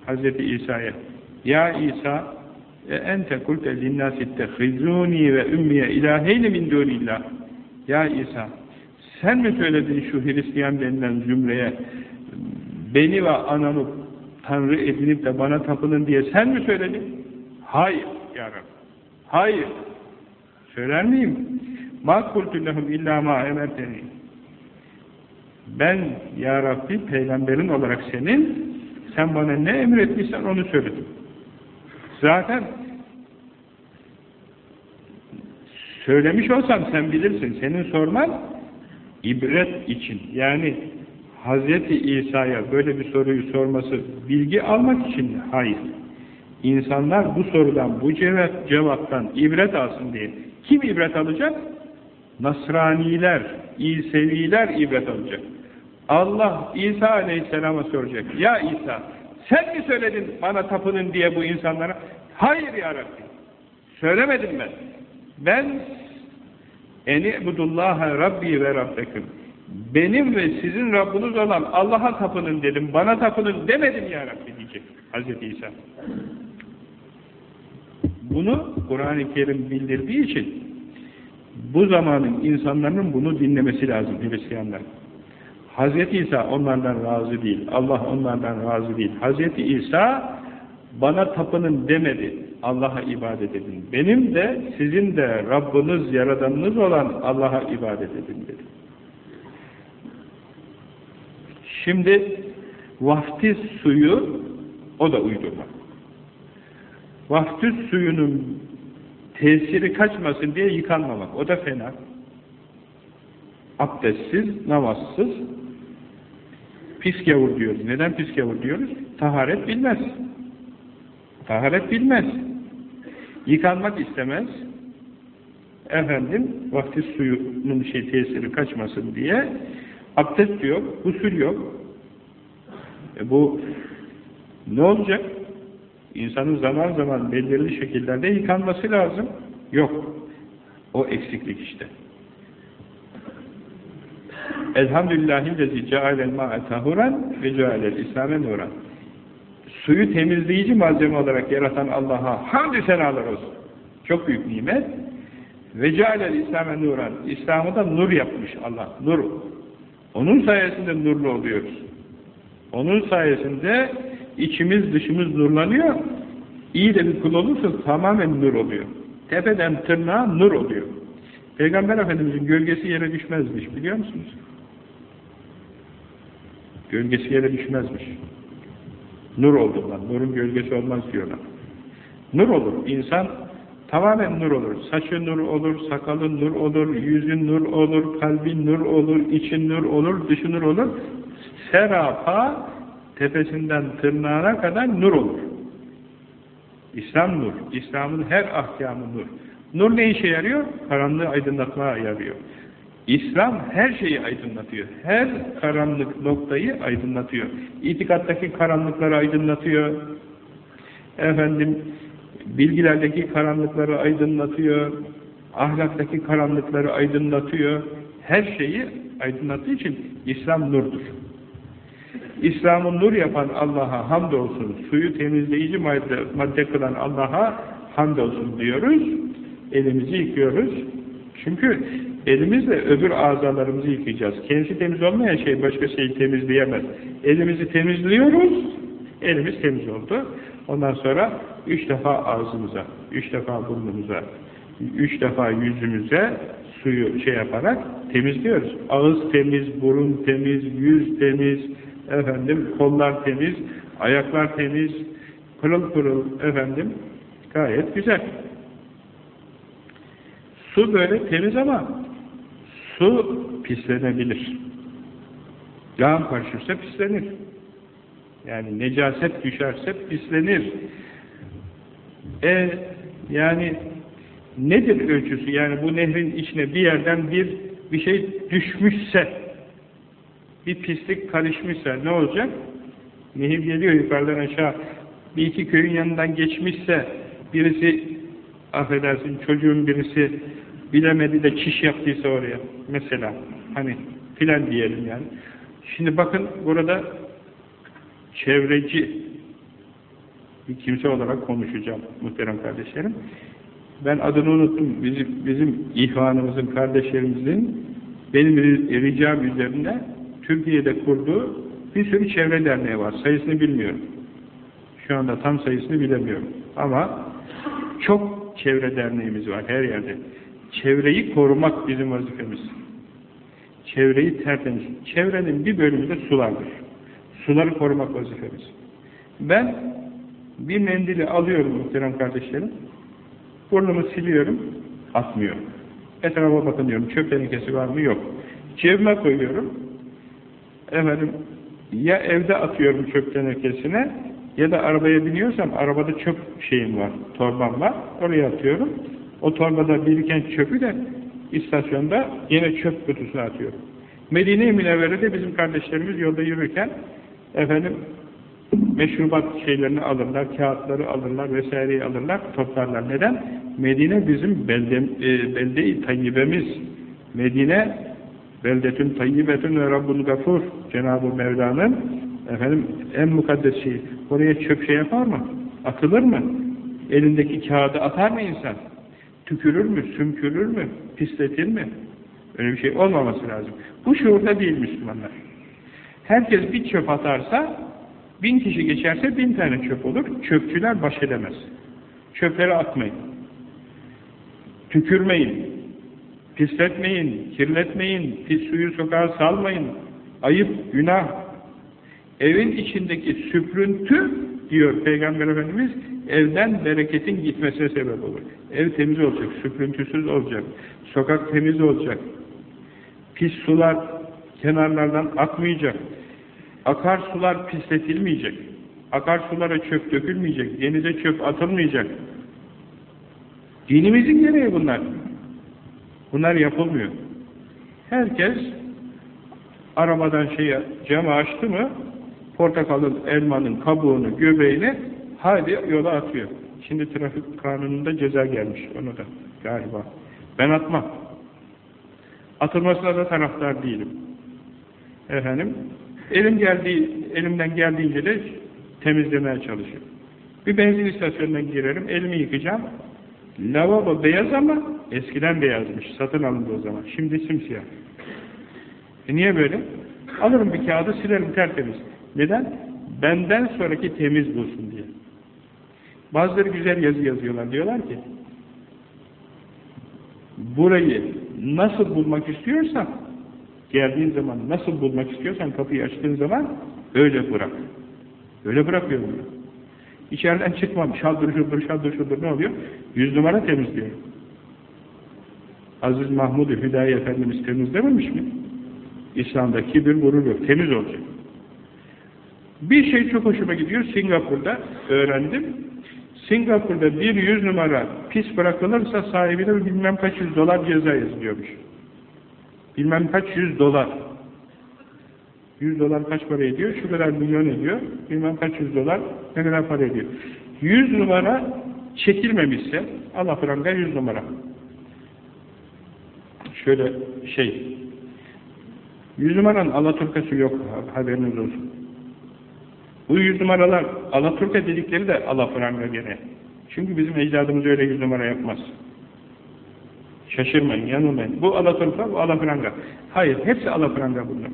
Hazreti İsa'ya. Ya İsa ente kulte linnâsi tehrizûni ve ümmiye ilâheyni min dûnillah. Ya İsa sen mi söyledin şu Hristiyan denilen zümreye beni ve anamı Tanrı edinip de bana tapının diye sen mi söyledin? Hayır ya Rabbi. Hayır. Söyler miyim? Ma kultu lehum illa ma emerteni. Ben ya Rabbi peygamberin olarak senin sen bana ne emretmişsen onu söyledim. Zaten söylemiş olsam sen bilirsin. Senin sorman ibret için. Yani Hz. İsa'ya böyle bir soruyu sorması bilgi almak için mi? Hayır. İnsanlar bu sorudan, bu cevap, cevaptan ibret alsın diye. Kim ibret alacak? Nasraniler, İseviler ibret alacak. Allah İsa Aleyhisselam'a soracak. Ya İsa sen mi söyledin bana tapının diye bu insanlara? Hayır ya Rabbi. Söylemedim ben. Ben eni budullaha Rabbi ve Rabbekim. Benim ve sizin Rabbiniz olan Allah'a tapının dedim. Bana tapının demedim ya Rabbi diyecek Hazreti İsa. Bunu Kur'an-ı Kerim bildirdiği için bu zamanın insanların bunu dinlemesi lazım Hristiyanlar. Hz. İsa onlardan razı değil. Allah onlardan razı değil. Hz. İsa bana tapının demedi. Allah'a ibadet edin. Benim de sizin de Rabbiniz, Yaradanınız olan Allah'a ibadet edin dedi. Şimdi vaftiz suyu o da uydurma. Vaftiz suyunun tesiri kaçmasın diye yıkanmamak. O da fena. Abdestsiz, namazsız Pis gavur diyoruz. Neden pis gavur diyoruz? Taharet bilmez. Taharet bilmez. Yıkanmak istemez. Efendim, vakti suyunun şey tesiri kaçmasın diye abdest yok, usul yok. E bu ne olacak? İnsanın zaman zaman belirli şekillerde yıkanması lazım. Yok. O eksiklik işte. Elhamdülillahillezi cealel ma'e tahuran ve cealel İslam'e nuran. Suyu temizleyici malzeme olarak yaratan Allah'a hamdü senalar olsun. Çok büyük nimet. Ve cealel İslam'e nuran. İslam'ı da nur yapmış Allah. Nur. Onun sayesinde nurlu oluyoruz. Onun sayesinde içimiz dışımız nurlanıyor. İyi de bir kul olursa tamamen nur oluyor. Tepeden tırnağa nur oluyor. Peygamber Efendimiz'in gölgesi yere düşmezmiş biliyor musunuz? Gölgesi yere düşmezmiş. Nur olduğundan, nurun gölgesi olmaz diyorlar. Nur olur, insan tamamen nur olur. Saçı nur olur, sakalı nur olur, yüzün nur olur, kalbin nur olur, için nur olur, dışı nur olur. Serapa tepesinden tırnağına kadar nur olur. İslam nur, İslam'ın her ahkamı nur. Nur ne işe yarıyor? Karanlığı aydınlatmaya yarıyor. İslam her şeyi aydınlatıyor. Her karanlık noktayı aydınlatıyor. İtikattaki karanlıkları aydınlatıyor. Efendim, bilgilerdeki karanlıkları aydınlatıyor. Ahlaktaki karanlıkları aydınlatıyor. Her şeyi aydınlattığı için İslam nurdur. İslam'ı nur yapan Allah'a hamdolsun, suyu temizleyici madde, madde kılan Allah'a hamdolsun diyoruz. Elimizi yıkıyoruz. Çünkü Elimizle öbür azalarımızı yıkayacağız. Kendisi temiz olmayan şey başka şeyi temizleyemez. Elimizi temizliyoruz, elimiz temiz oldu. Ondan sonra üç defa ağzımıza, üç defa burnumuza, üç defa yüzümüze suyu şey yaparak temizliyoruz. Ağız temiz, burun temiz, yüz temiz, efendim kollar temiz, ayaklar temiz, pırıl pırıl efendim gayet güzel. Su böyle temiz ama su pislenebilir. Yağın karışırsa pislenir. Yani necaset düşerse pislenir. E yani nedir ölçüsü? Yani bu nehrin içine bir yerden bir bir şey düşmüşse bir pislik karışmışsa ne olacak? Nehir geliyor yukarıdan aşağı bir iki köyün yanından geçmişse birisi affedersin çocuğun birisi bilemedi de çiş yaptıysa oraya mesela hani filan diyelim yani. Şimdi bakın burada çevreci bir kimse olarak konuşacağım muhterem kardeşlerim. Ben adını unuttum. Bizim, bizim ihvanımızın, kardeşlerimizin benim ricam üzerine Türkiye'de kurduğu bir sürü çevre derneği var. Sayısını bilmiyorum. Şu anda tam sayısını bilemiyorum. Ama çok çevre derneğimiz var her yerde. Çevreyi korumak bizim vazifemiz. Çevreyi tertemiz. Çevrenin bir bölümü de sulardır. Suları korumak vazifemiz. Ben bir mendili alıyorum muhterem kardeşlerim. Burnumu siliyorum, atmıyorum. Etrafa bakın diyorum, çöp tenekesi var mı? Yok. Cebime koyuyorum. Efendim, ya evde atıyorum çöp tenekesine, ya da arabaya biniyorsam, arabada çöp şeyim var, torbam var, oraya atıyorum. O torbada biriken çöpü de istasyonda yine çöp kutusuna atıyorum. Medine-i Münevvere'de bizim kardeşlerimiz yolda yürürken, efendim, meşrubat şeylerini alırlar, kağıtları alırlar, vesaireyi alırlar, toplarlar. Neden? Medine bizim belde, e, tayyibemiz. Medine beldetün tayyibetün ve Rabbun gafur. Cenab-ı Mevla'nın efendim en mukaddes şeyi. Oraya çöp şey yapar mı? Atılır mı? Elindeki kağıdı atar mı insan? Tükürür mü? Sümkürür mü? Pisletir mi? Öyle bir şey olmaması lazım. Bu şuurda değil Müslümanlar. Herkes bir çöp atarsa Bin kişi geçerse bin tane çöp olur. Çöpçüler baş edemez. Çöpleri atmayın. Tükürmeyin. Pisletmeyin, kirletmeyin, pis suyu sokağa salmayın. Ayıp, günah. Evin içindeki süprüntü diyor Peygamber Efendimiz evden bereketin gitmesine sebep olur. Ev temiz olacak, süprüntüsüz olacak, sokak temiz olacak, pis sular kenarlardan akmayacak, Akarsular pisletilmeyecek. Akarsulara çöp dökülmeyecek. Denize çöp atılmayacak. Dinimizin gereği bunlar. Bunlar yapılmıyor. Herkes arabadan şeye camı açtı mı portakalın, elmanın kabuğunu, göbeğini hadi yola atıyor. Şimdi trafik kanununda ceza gelmiş onu da galiba. Ben atmam. Atılmasına da taraftar değilim. Efendim, Elim geldiği, elimden geldiğince de temizlemeye çalışıyorum. Bir benzin istasyonundan girerim, elimi yıkayacağım. Lavabo beyaz ama eskiden beyazmış, satın alındı o zaman. Şimdi simsiyah. E niye böyle? Alırım bir kağıdı, silerim tertemiz. Neden? Benden sonraki temiz bulsun diye. Bazıları güzel yazı yazıyorlar. Diyorlar ki, burayı nasıl bulmak istiyorsan Geldiğin zaman nasıl bulmak istiyorsan kapıyı açtığın zaman öyle bırak. Öyle bırakıyorum. Diyor. İçeriden çıkmam. Şaldır şuldur şaldır şuldur ne oluyor? Yüz numara temizliyor. Aziz Mahmud-u Hüdayi Efendimiz temizlememiş mi? İslam'da kibir gurur yok. Temiz olacak. Bir şey çok hoşuma gidiyor. Singapur'da öğrendim. Singapur'da bir yüz numara pis bırakılırsa sahibine bilmem kaç yüz dolar ceza yazılıyormuş. Bilmem kaç yüz dolar. Yüz dolar kaç para ediyor? Şu kadar milyon ediyor. Bilmem kaç yüz dolar ne kadar para ediyor. Yüz numara çekilmemişse Allah pranga yüz numara. Şöyle şey yüz numaranın Alaturkası yok haberiniz olsun. Bu yüz numaralar Alaturka dedikleri de alafranga gene. Çünkü bizim ecdadımız öyle yüz numara yapmaz. Şaşırmayın, yanılmayın. Bu alafranga, bu alafranga. Hayır, hepsi alafranga bunlar.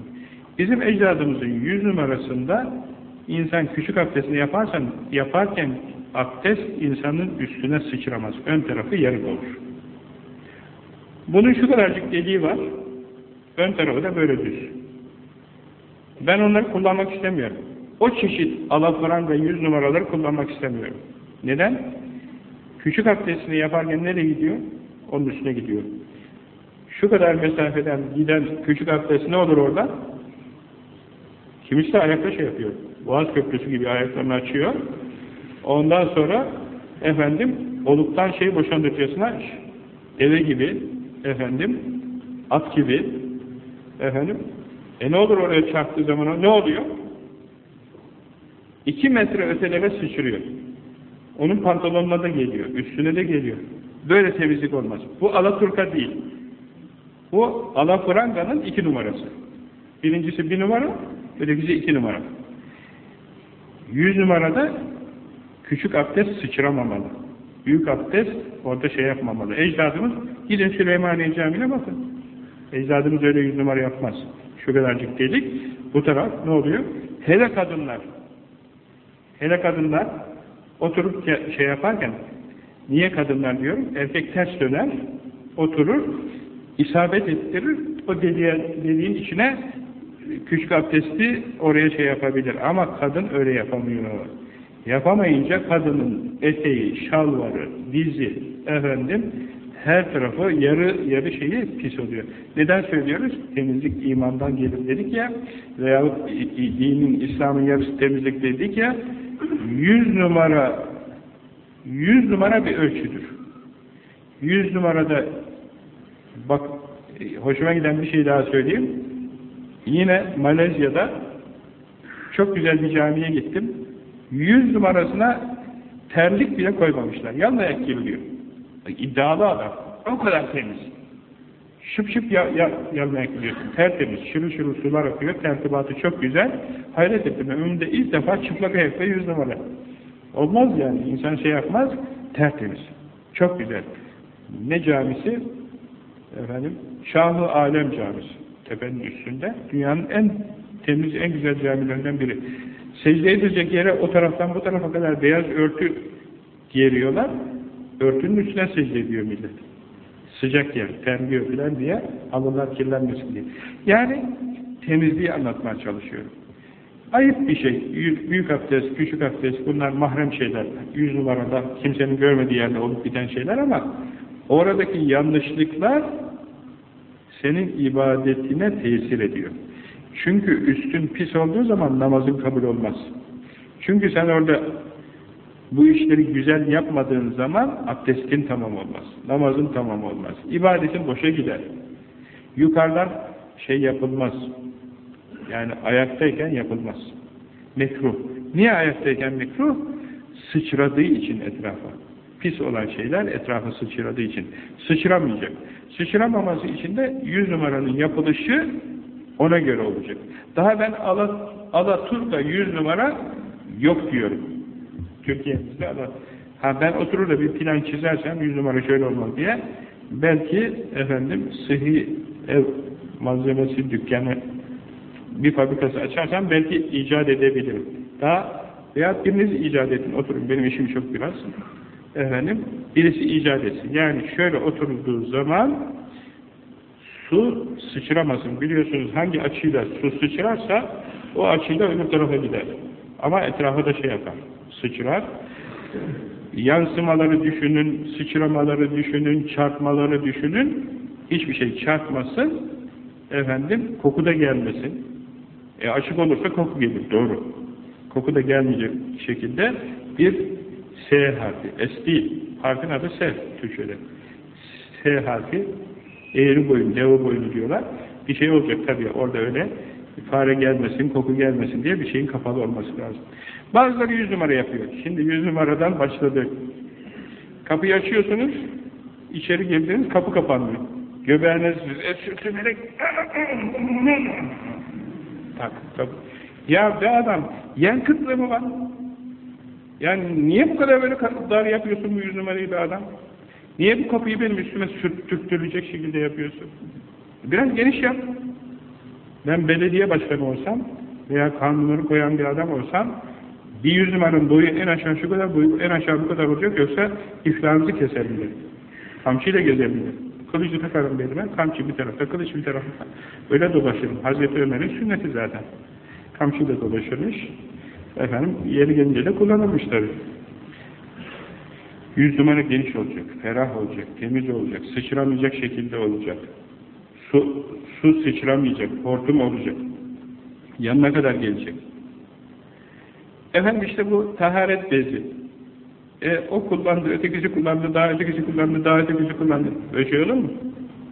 Bizim ecdadımızın yüz numarasında insan küçük abdestini yaparsan, yaparken abdest insanın üstüne sıçramaz. Ön tarafı yarık olur. Bunun şu kadarcık deliği var. Ön tarafı da böyle düz. Ben onları kullanmak istemiyorum. O çeşit alafranga yüz numaraları kullanmak istemiyorum. Neden? Küçük abdestini yaparken nereye gidiyor? Onun üstüne gidiyor. Şu kadar mesafeden giden küçük abdest ne olur orada? Kimisi ayakta şey yapıyor. Boğaz köprüsü gibi ayaklarını açıyor. Ondan sonra efendim oluktan şey boşandırcasına deve gibi efendim at gibi efendim e ne olur oraya çarptığı zaman ne oluyor? İki metre ötelere sıçrıyor. Onun pantolonuna da geliyor, üstüne de geliyor. Böyle temizlik olmaz. Bu Alaturka değil. Bu Alafranga'nın iki numarası. Birincisi bir numara, ötekisi iki numara. Yüz numarada küçük abdest sıçramamalı. Büyük abdest orada şey yapmamalı. Ecdadımız gidin Süleymaniye Camii'ne bakın. Ecdadımız öyle yüz numara yapmaz. Şu kadarcık delik. Bu taraf ne oluyor? Hele kadınlar. Hele kadınlar oturup şey yaparken niye kadınlar diyorum? Erkek ters döner, oturur, isabet ettirir, o deliğe, deliğin içine küçük abdesti oraya şey yapabilir. Ama kadın öyle yapamıyor. Yapamayınca kadının eteği, şalvarı, dizi, efendim, her tarafı yarı yarı şeyi pis oluyor. Neden söylüyoruz? Temizlik imandan gelir dedik ya veya dinin, İslam'ın yarısı temizlik dedik ya yüz numara yüz numara bir ölçüdür. Yüz numarada bak hoşuma giden bir şey daha söyleyeyim. Yine Malezya'da çok güzel bir camiye gittim. Yüz numarasına terlik bile koymamışlar. Yan ayak giriliyor. İddialı adam. O kadar temiz. Şıp şıp ya, ya, yanmaya gidiyorsun. Tertemiz. Şırıl şırıl sular akıyor. Tertibatı çok güzel. Hayret ettim. Ömrümde ilk defa çıplak ayakta yüz numara. Olmaz yani. İnsan şey yapmaz. Tertemiz. Çok güzel. Ne camisi? Efendim, Şahı Alem Camisi. Tepenin üstünde. Dünyanın en temiz, en güzel camilerinden biri. Secde edilecek yere o taraftan bu tarafa kadar beyaz örtü giyeriyorlar. Örtünün üstüne secde ediyor millet. Sıcak yer, terliyor filan diye alınlar kirlenmesin diye. Yani temizliği anlatmaya çalışıyorum. Ayıp bir şey. Büyük abdest, küçük abdest bunlar mahrem şeyler. Yüz numarada kimsenin görmediği yerde olup biten şeyler ama oradaki yanlışlıklar senin ibadetine tesir ediyor. Çünkü üstün pis olduğu zaman namazın kabul olmaz. Çünkü sen orada bu işleri güzel yapmadığın zaman abdestin tamam olmaz. Namazın tamam olmaz. İbadetin boşa gider. Yukarıdan şey yapılmaz. Yani ayaktayken yapılmaz. Mekruh. Niye ayaktayken mekruh? Sıçradığı için etrafa. Pis olan şeyler etrafa sıçradığı için. Sıçramayacak. Sıçramaması için de yüz numaranın yapılışı ona göre olacak. Daha ben Ala, Alaturka yüz numara yok diyorum. Türkiye'mizde Ala. Ha ben oturur da bir plan çizersem yüz numara şöyle olmaz diye belki efendim sıhhi ev malzemesi dükkanı bir fabrikası açarsam belki icat edebilirim. Daha veya biriniz icat edin, oturun benim işim çok biraz. Efendim, birisi icat etsin. Yani şöyle oturulduğu zaman su sıçramasın. Biliyorsunuz hangi açıyla su sıçrarsa o açıyla öbür tarafa gider. Ama etrafa da şey yapar. Sıçrar. Yansımaları düşünün, sıçramaları düşünün, çarpmaları düşünün. Hiçbir şey çarpmasın. Efendim, koku da gelmesin. E açık olursa koku gelir. Doğru. Koku da gelmeyecek şekilde bir S harfi. S değil. Harfin adı S Türkçe'de. S harfi eğri boyun, deva boyunu diyorlar. Bir şey olacak tabii orada öyle. Fare gelmesin, koku gelmesin diye bir şeyin kapalı olması lazım. Bazıları yüz numara yapıyor. Şimdi yüz numaradan başladı. Kapıyı açıyorsunuz, içeri girdiniz, kapı kapanmıyor. Göbeğiniz sürtünerek [coughs] tak, tak. Ya be adam, yen kıtlığı mı var? Yani niye bu kadar böyle dar yapıyorsun bu yüz numarayı be adam? Niye bu kapıyı benim üstüme sürttürülecek şekilde yapıyorsun? Biraz geniş yap. Ben belediye başkanı olsam veya kanunları koyan bir adam olsam bir yüz numaranın boyu en aşağı şu kadar, boyu en aşağı bu kadar olacak yoksa iflahınızı keserim derim. Kamçıyla gezerim Kılıcı takarım belime, kamçı bir tarafta, kılıç bir tarafta. Öyle dolaşırım. Hazreti Ömer'in sünneti zaten. Kamçı da dolaşırmış. Efendim, yeri gelince de kullanılmış tabi. Yüz numara geniş olacak, ferah olacak, temiz olacak, sıçramayacak şekilde olacak. Su, su sıçramayacak, hortum olacak. Yanına kadar gelecek. Efendim işte bu taharet bezi. E, o kullandı, ötekisi kullandı, daha ötekisi kullandı, daha ötekisi kullandı. Böyle şey olur mu?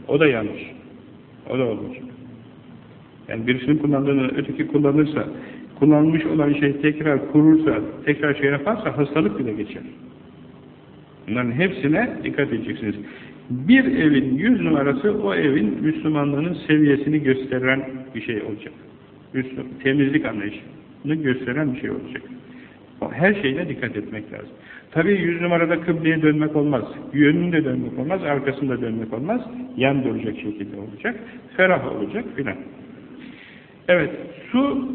O da yanlış. O da olmayacak. Yani birisinin kullandığını öteki kullanırsa, kullanmış olan şey tekrar kurursa, tekrar şey yaparsa hastalık bile geçer. Bunların hepsine dikkat edeceksiniz. Bir evin yüz numarası o evin Müslümanlığının seviyesini gösteren bir şey olacak. Müslüm, temizlik anlayışını gösteren bir şey olacak. Her şeyine dikkat etmek lazım. Tabii yüz numarada kıbleye dönmek olmaz. Yönünde dönmek olmaz, arkasında dönmek olmaz. Yan duracak şekilde olacak. Ferah olacak filan. Evet, su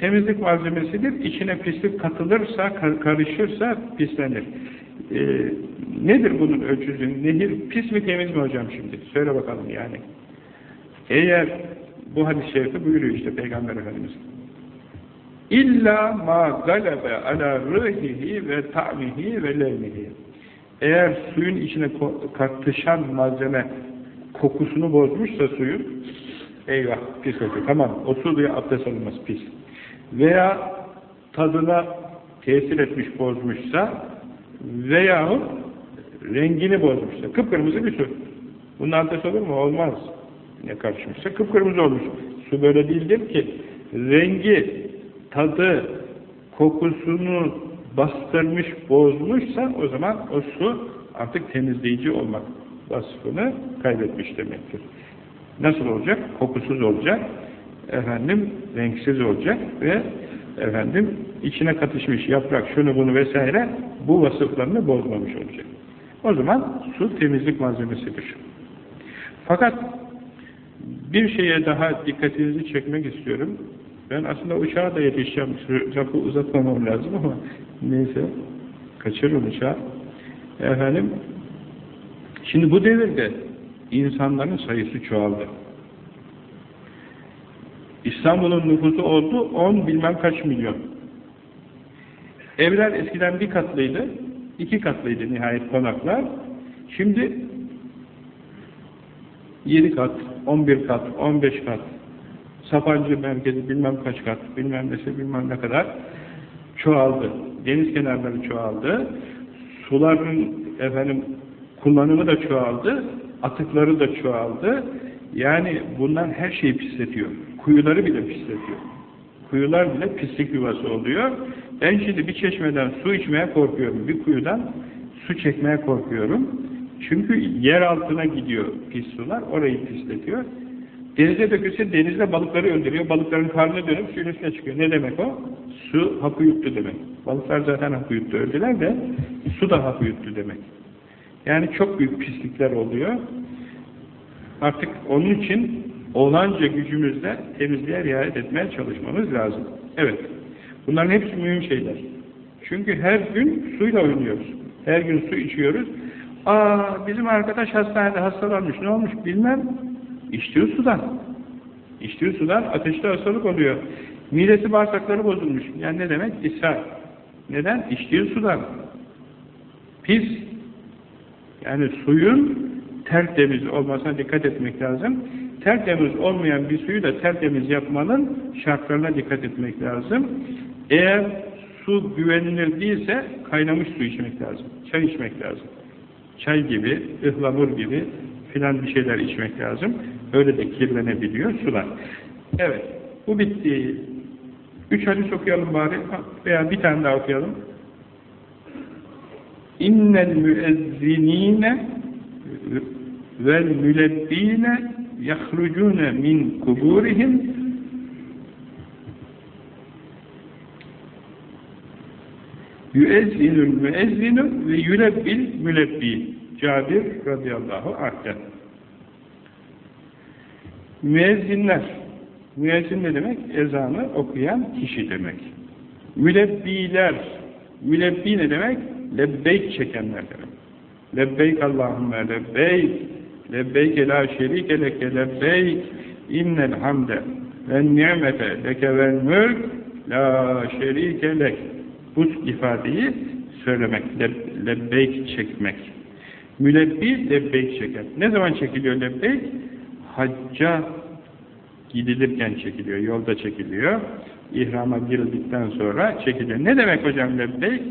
temizlik malzemesidir. İçine pislik katılırsa, karışırsa pislenir. Ee, nedir bunun ölçüsü? Nehir pis mi temiz mi hocam şimdi? Söyle bakalım yani. Eğer bu hadis-i şerifi buyuruyor işte Peygamber Efendimiz. İlla ma galebe ala rıhihi ve ta'mihi ve levnihi. Eğer suyun içine katışan malzeme kokusunu bozmuşsa suyun, eyvah pis kokuyor. Tamam o suya abdest alınmaz pis. Veya tadına tesir etmiş bozmuşsa veyahut rengini bozmuşsa, kıpkırmızı bir su. Bunun abdest olur mu? Olmaz. Ne karışmışsa kıpkırmızı olmuş. Su böyle değildir ki rengi, tadı, kokusunu bastırmış, bozmuşsa o zaman o su artık temizleyici olmak vasfını kaybetmiş demektir. Nasıl olacak? Kokusuz olacak, efendim renksiz olacak ve efendim içine katışmış yaprak, şunu bunu vesaire bu vasıflarını bozmamış olacak. O zaman su temizlik malzemesidir. Fakat bir şeye daha dikkatinizi çekmek istiyorum. Ben aslında uçağa da yetişeceğim. Lafı uzatmamam lazım ama neyse kaçırırım uçağı. Efendim şimdi bu devirde insanların sayısı çoğaldı. İstanbul'un nüfusu oldu 10 bilmem kaç milyon. Evler eskiden bir katlıydı, iki katlıydı nihayet konaklar. Şimdi 7 kat, 11 kat, 15 kat, Sapancı merkezi bilmem kaç kat, bilmem nesi bilmem ne kadar çoğaldı. Deniz kenarları çoğaldı. Suların efendim kullanımı da çoğaldı. Atıkları da çoğaldı. Yani bundan her şeyi pisletiyor. Kuyuları bile pisletiyor. Kuyular bile pislik yuvası oluyor. Ben şimdi bir çeşmeden su içmeye korkuyorum. Bir kuyudan su çekmeye korkuyorum. Çünkü yer altına gidiyor pis sular. Orayı pisletiyor. Denize dökülse denizde balıkları öldürüyor. Balıkların karnı dönüp suyun üstüne çıkıyor. Ne demek o? Su hapı yuttu demek. Balıklar zaten hapı yuttu öldüler de su da hapı yuttu demek. Yani çok büyük pislikler oluyor. Artık onun için olanca gücümüzle temizliğe riayet etmeye çalışmamız lazım. Evet. Bunların hepsi mühim şeyler. Çünkü her gün suyla oynuyoruz. Her gün su içiyoruz. Aa bizim arkadaş hastanede hastalanmış. Ne olmuş bilmem. İçtiği sudan. İçtiği sudan ateşli hastalık oluyor. Midesi bağırsakları bozulmuş. Yani ne demek? İshal. Neden? İçtiği sudan. Pis. Yani suyun tertemiz olmasına dikkat etmek lazım. Tertemiz olmayan bir suyu da tertemiz yapmanın şartlarına dikkat etmek lazım. Eğer su güvenilir değilse kaynamış su içmek lazım. Çay içmek lazım. Çay gibi, ıhlamur gibi filan bir şeyler içmek lazım. Öyle de kirlenebiliyor sular. Evet, bu bitti. Üç hadis okuyalım bari veya bir tane daha okuyalım. İnnel müezzinine vel mülebbine yahrucune min kuburihim yüezzinül müezzinu ve yülebbil mülebbi Cabir radıyallahu anh'ten müezzinler. Müezzin ne demek? ezanı okuyan kişi demek. Mülebbiler mülebbi ne demek? lebbeyk çekenler demek. Lebbeyk Allahümme lebbeyk. Lebbeyke la şerike leke lebbeyk. İnnel hamde ve ni'mete leke vel mülk la şerike lek. Bu ifadeyi söylemek, lebbeyk çekmek. Mülebbi lebbeyk çeker. Ne zaman çekiliyor lebbeyk? Hacca gidilirken çekiliyor, yolda çekiliyor. İhrama girildikten sonra çekiliyor. Ne demek hocam lebbeyk?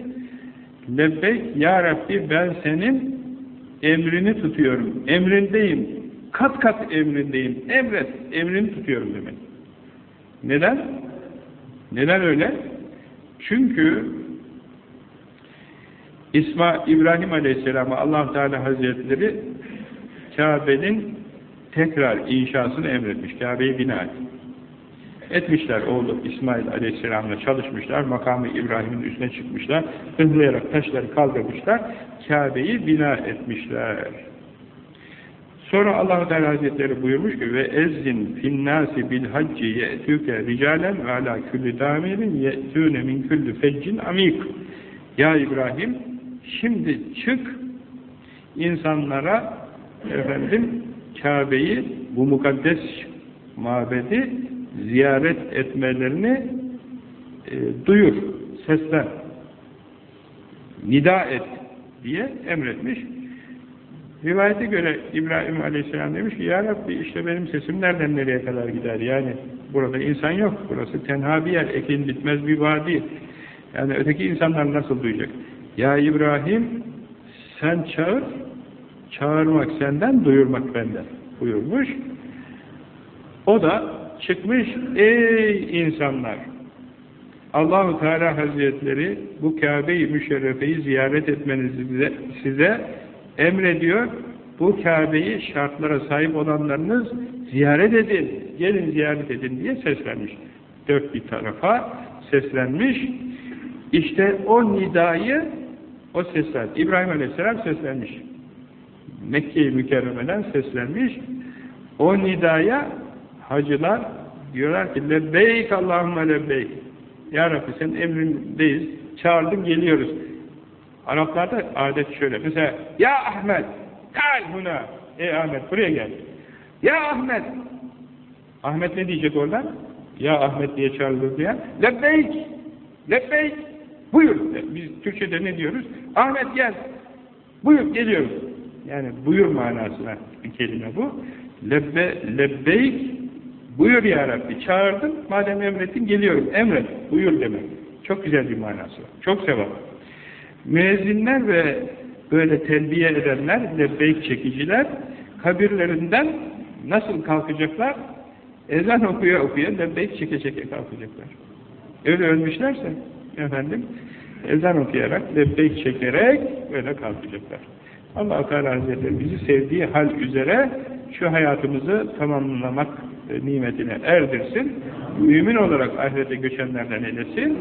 Lebbeyk, Ya Rabbi ben senin emrini tutuyorum, emrindeyim, kat kat emrindeyim, emret, emrini tutuyorum demek. Neden? Neden öyle? Çünkü İsma İbrahim Aleyhisselam'a allah Teala Hazretleri Kabe'nin tekrar inşasını emretmiş. Kabe'yi bina et. Etmişler oğlu İsmail Aleyhisselam'la çalışmışlar. Makamı İbrahim'in üstüne çıkmışlar. Hızlayarak taşları kaldırmışlar. Kabe'yi bina etmişler. Sonra allah Teala Hazretleri buyurmuş ki ve ezzin finnâsi bil hacci ye'tûke ricalen ve alâ küllü dâmirin ye'tûne min küllü feccin amik. Ya İbrahim şimdi çık insanlara efendim Kabe'yi bu mukaddes mabedi ziyaret etmelerini e, duyur, seslen, nida et diye emretmiş. Rivayete göre İbrahim Aleyhisselam demiş ki Ya Rabbi işte benim sesim nereden nereye kadar gider? Yani burada insan yok burası tenha bir yer ekin bitmez bir vadi. Yani öteki insanlar nasıl duyacak Ya İbrahim sen çağır çağırmak senden duyurmak benden buyurmuş o da çıkmış ey insanlar Allahu Teala Hazretleri bu Kabe-i Müşerrefe'yi ziyaret etmenizi size, size emrediyor. Bu Kabe'yi şartlara sahip olanlarınız ziyaret edin, gelin ziyaret edin diye seslenmiş. Dört bir tarafa seslenmiş. İşte o nidayı o sesler. İbrahim Aleyhisselam seslenmiş. Mekke-i Mükerreme'den seslenmiş. O nidaya hacılar diyorlar ki lebbeyk Allahümme lebbeyk. Ya Rabbi sen emrindeyiz. Çağırdın geliyoruz. Araplarda adet şöyle. Mesela ya Ahmet kal huna. Ey Ahmet buraya gel. Ya Ahmet. Ahmet ne diyecek oradan? Ya Ahmet diye çağrılır diye. Lebbeyk. Lebbeyk. Buyur. Biz Türkçe'de ne diyoruz? Ahmet gel. Buyur geliyoruz. Yani buyur manasına bir kelime bu. Lebbe, lebbeyk buyur ya Rabbi. Çağırdın. Madem emrettin geliyorum. Emret. Buyur demek. Çok güzel bir manası var. Çok sevap. Müezzinler ve böyle telbiye edenler, lebbeyk çekiciler kabirlerinden nasıl kalkacaklar? Ezan okuya okuya lebbeyk çeke çeke kalkacaklar. Öyle ölmüşlerse efendim ezan okuyarak, lebbeyk çekerek öyle kalkacaklar. allah Teala Hazretleri bizi sevdiği hal üzere şu hayatımızı tamamlamak nimetine erdirsin. Mümin olarak ahirete göçenlerden eylesin.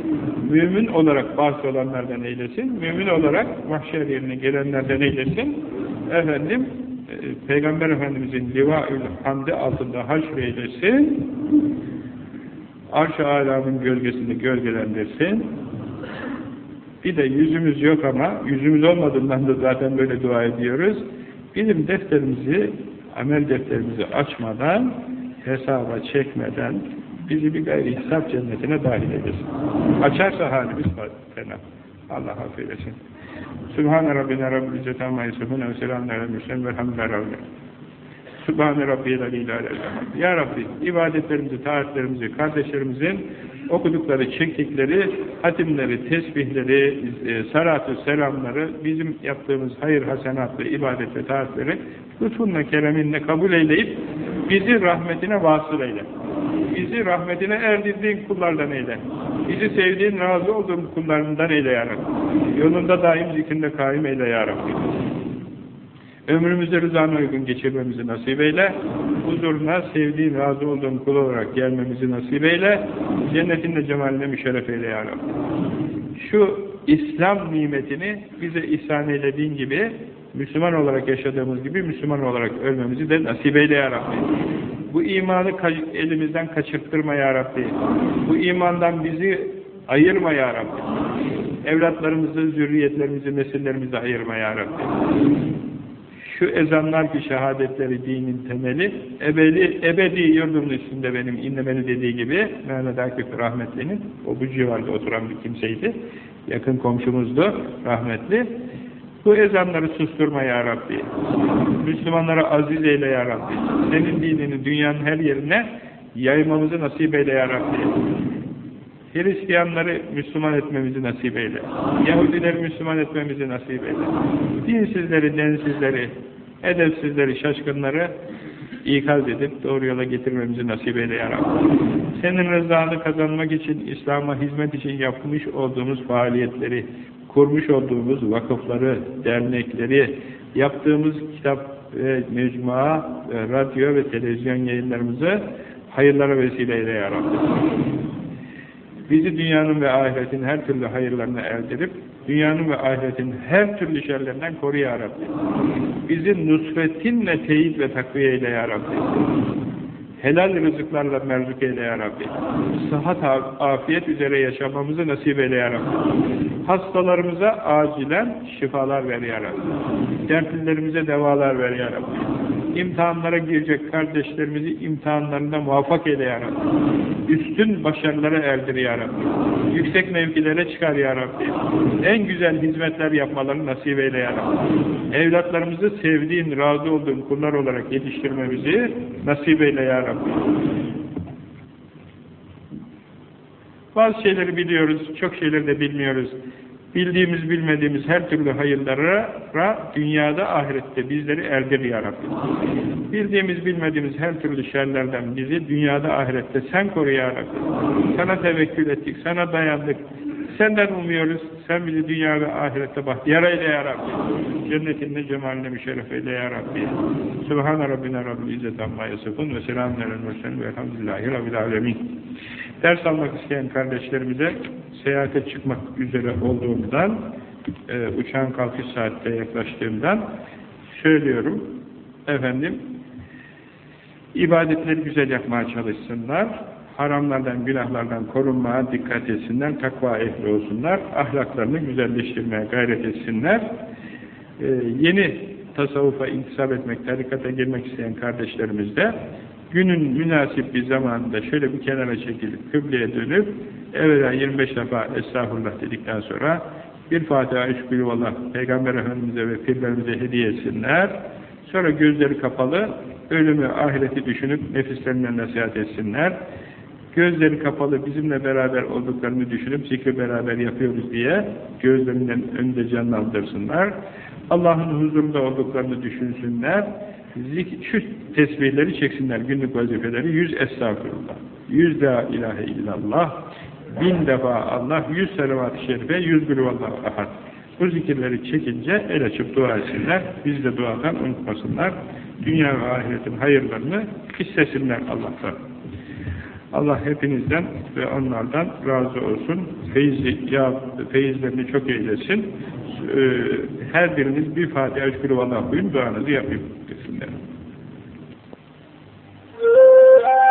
Mümin olarak bahs olanlardan eylesin. Mümin olarak mahşer yerine gelenlerden eylesin. Efendim, e, Peygamber Efendimizin livaül hamdi altında haşr eylesin. Arş-ı alamın gölgesini gölgelendirsin. Bir de yüzümüz yok ama, yüzümüz olmadığından da zaten böyle dua ediyoruz. Bizim defterimizi, amel defterimizi açmadan hesaba çekmeden bizi bir gayri hesap cennetine dahil edesin. Açarsa halimiz fena. Allah affeylesin. Sübhane Rabbine Rabbil İzzet Amma Yusufun ve selamun aleyhi ve sellem velhamdülillahi Rabbil Sübhane Rabbiyel Aleyhi Ya Rabbi ibadetlerimizi, taatlerimizi, kardeşlerimizin okudukları, çektikleri, hatimleri, tesbihleri, e, salatü, selamları, bizim yaptığımız hayır, hasenatlı, ibadet ve taatleri lütfunla, kereminle kabul eyleyip bizi rahmetine vasıl eyle. Bizi rahmetine erdirdiğin kullardan eyle. Bizi sevdiğin, razı olduğun kullarından eyle ya Rabbi. Yolunda daim zikrinde kaim eyle ya Rabbi. Ömrümüzü rızana uygun geçirmemizi nasip eyle. Huzuruna sevdiğin, razı olduğun kul olarak gelmemizi nasip eyle. Cennetinde cemaline müşerref eyle ya Rabbi. Şu İslam nimetini bize ihsan eylediğin gibi Müslüman olarak yaşadığımız gibi Müslüman olarak ölmemizi de nasip eyle ya Rabbi. Bu imanı elimizden kaçırttırma ya Rabbi. Bu imandan bizi ayırma ya Rabbi. Evlatlarımızı, zürriyetlerimizi, nesillerimizi ayırma ya Rabbi. Şu ezanlar ki şehadetleri dinin temeli, ebedi, ebedi yurdumun üstünde benim inlemeni dediği gibi, Mehmet Akif rahmetlinin, o bu civarda oturan bir kimseydi, yakın komşumuzdu, rahmetli. Bu ezanları susturma ya Rabbi. Müslümanlara aziz eyle ya Rabbi. Senin dinini dünyanın her yerine yaymamızı nasip eyle ya Rabbi. Hristiyanları Müslüman etmemizi nasip eyle. Yahudileri Müslüman etmemizi nasip eyle. Dinsizleri, densizleri, edepsizleri, şaşkınları ikaz edip doğru yola getirmemizi nasip eyle ya Rabbi. Senin rızanı kazanmak için, İslam'a hizmet için yapmış olduğumuz faaliyetleri, kurmuş olduğumuz vakıfları, dernekleri, yaptığımız kitap ve mecmua, radyo ve televizyon yayınlarımızı hayırlara vesile eyle ya Rabbi. Bizi dünyanın ve ahiretin her türlü hayırlarına erdirip, dünyanın ve ahiretin her türlü şerlerinden koru ya Rabbi. Bizi nusretinle teyit ve takviye eyle ya Rabbi. Helal rızıklarla merzuk eyle ya Rabbi. Sıhhat, afiyet üzere yaşamamızı nasip eyle ya Rabbi. Hastalarımıza acilen şifalar ver ya Rabbi. Dertlilerimize devalar ver ya Rabbi. İmtihanlara girecek kardeşlerimizi imtihanlarında muvaffak eyle ya Rabbi. Üstün başarılara erdir ya Rabbi. Yüksek mevkilere çıkar ya Rabbi. En güzel hizmetler yapmalarını nasip eyle ya Rabbi. Evlatlarımızı sevdiğin, razı olduğun kullar olarak yetiştirmemizi nasip eyle ya Rabbi. Bazı şeyleri biliyoruz, çok şeyleri de bilmiyoruz. Bildiğimiz, bilmediğimiz her türlü hayırlara dünyada, ahirette bizleri erdir ya Rabbi. Bildiğimiz, bilmediğimiz her türlü şerlerden bizi dünyada, ahirette sen koru ya Rabbi. Sana tevekkül ettik, sana dayandık. Senden umuyoruz. Sen bizi dünya ve ahirette bahtiyar eyle ya Rabbi. Cennetinde cemaline müşerref eyle ya Rabbi. Subhane Rabbina Rabbil İzzet Amma Yasifun ve selamun mürselin ve elhamdülillahi Rabbil Alemin. Ders almak isteyen kardeşlerimize seyahate çıkmak üzere olduğumdan, e, uçağın kalkış saatte yaklaştığımdan söylüyorum. Efendim, ibadetleri güzel yapmaya çalışsınlar. Haramlardan, günahlardan korunmaya dikkat etsinler. Takva ehli olsunlar. Ahlaklarını güzelleştirmeye gayret etsinler. E, yeni tasavvufa intisap etmek, tarikata girmek isteyen kardeşlerimiz de günün münasip bir zamanında şöyle bir kenara çekilip kıbleye dönüp evvela 25 defa estağfurullah dedikten sonra bir Fatiha, üç Gülvallah Peygamber Efendimiz'e ve pirlerimize hediye etsinler. Sonra gözleri kapalı ölümü, ahireti düşünüp nefislerine nasihat etsinler. Gözleri kapalı bizimle beraber olduklarını düşünüp zikri beraber yapıyoruz diye gözlerinden önünde canlandırsınlar. Allah'ın huzurunda olduklarını düşünsünler şu tesbihleri çeksinler, günlük vazifeleri, yüz estağfurullah, yüz la ilahe illallah, bin defa Allah, yüz selavat-ı şerife, yüz gülüvallahu ahad. Bu zikirleri çekince el açıp dua etsinler, biz de duadan unutmasınlar, dünya ve ahiretin hayırlarını istesinler Allah'tan. Allah hepinizden ve onlardan razı olsun. Feyzi, ya, feyizlerini çok eylesin e, her biriniz bir Fatiha-i Külüvallah buyurun, duanızı yapayım desinler. Ee,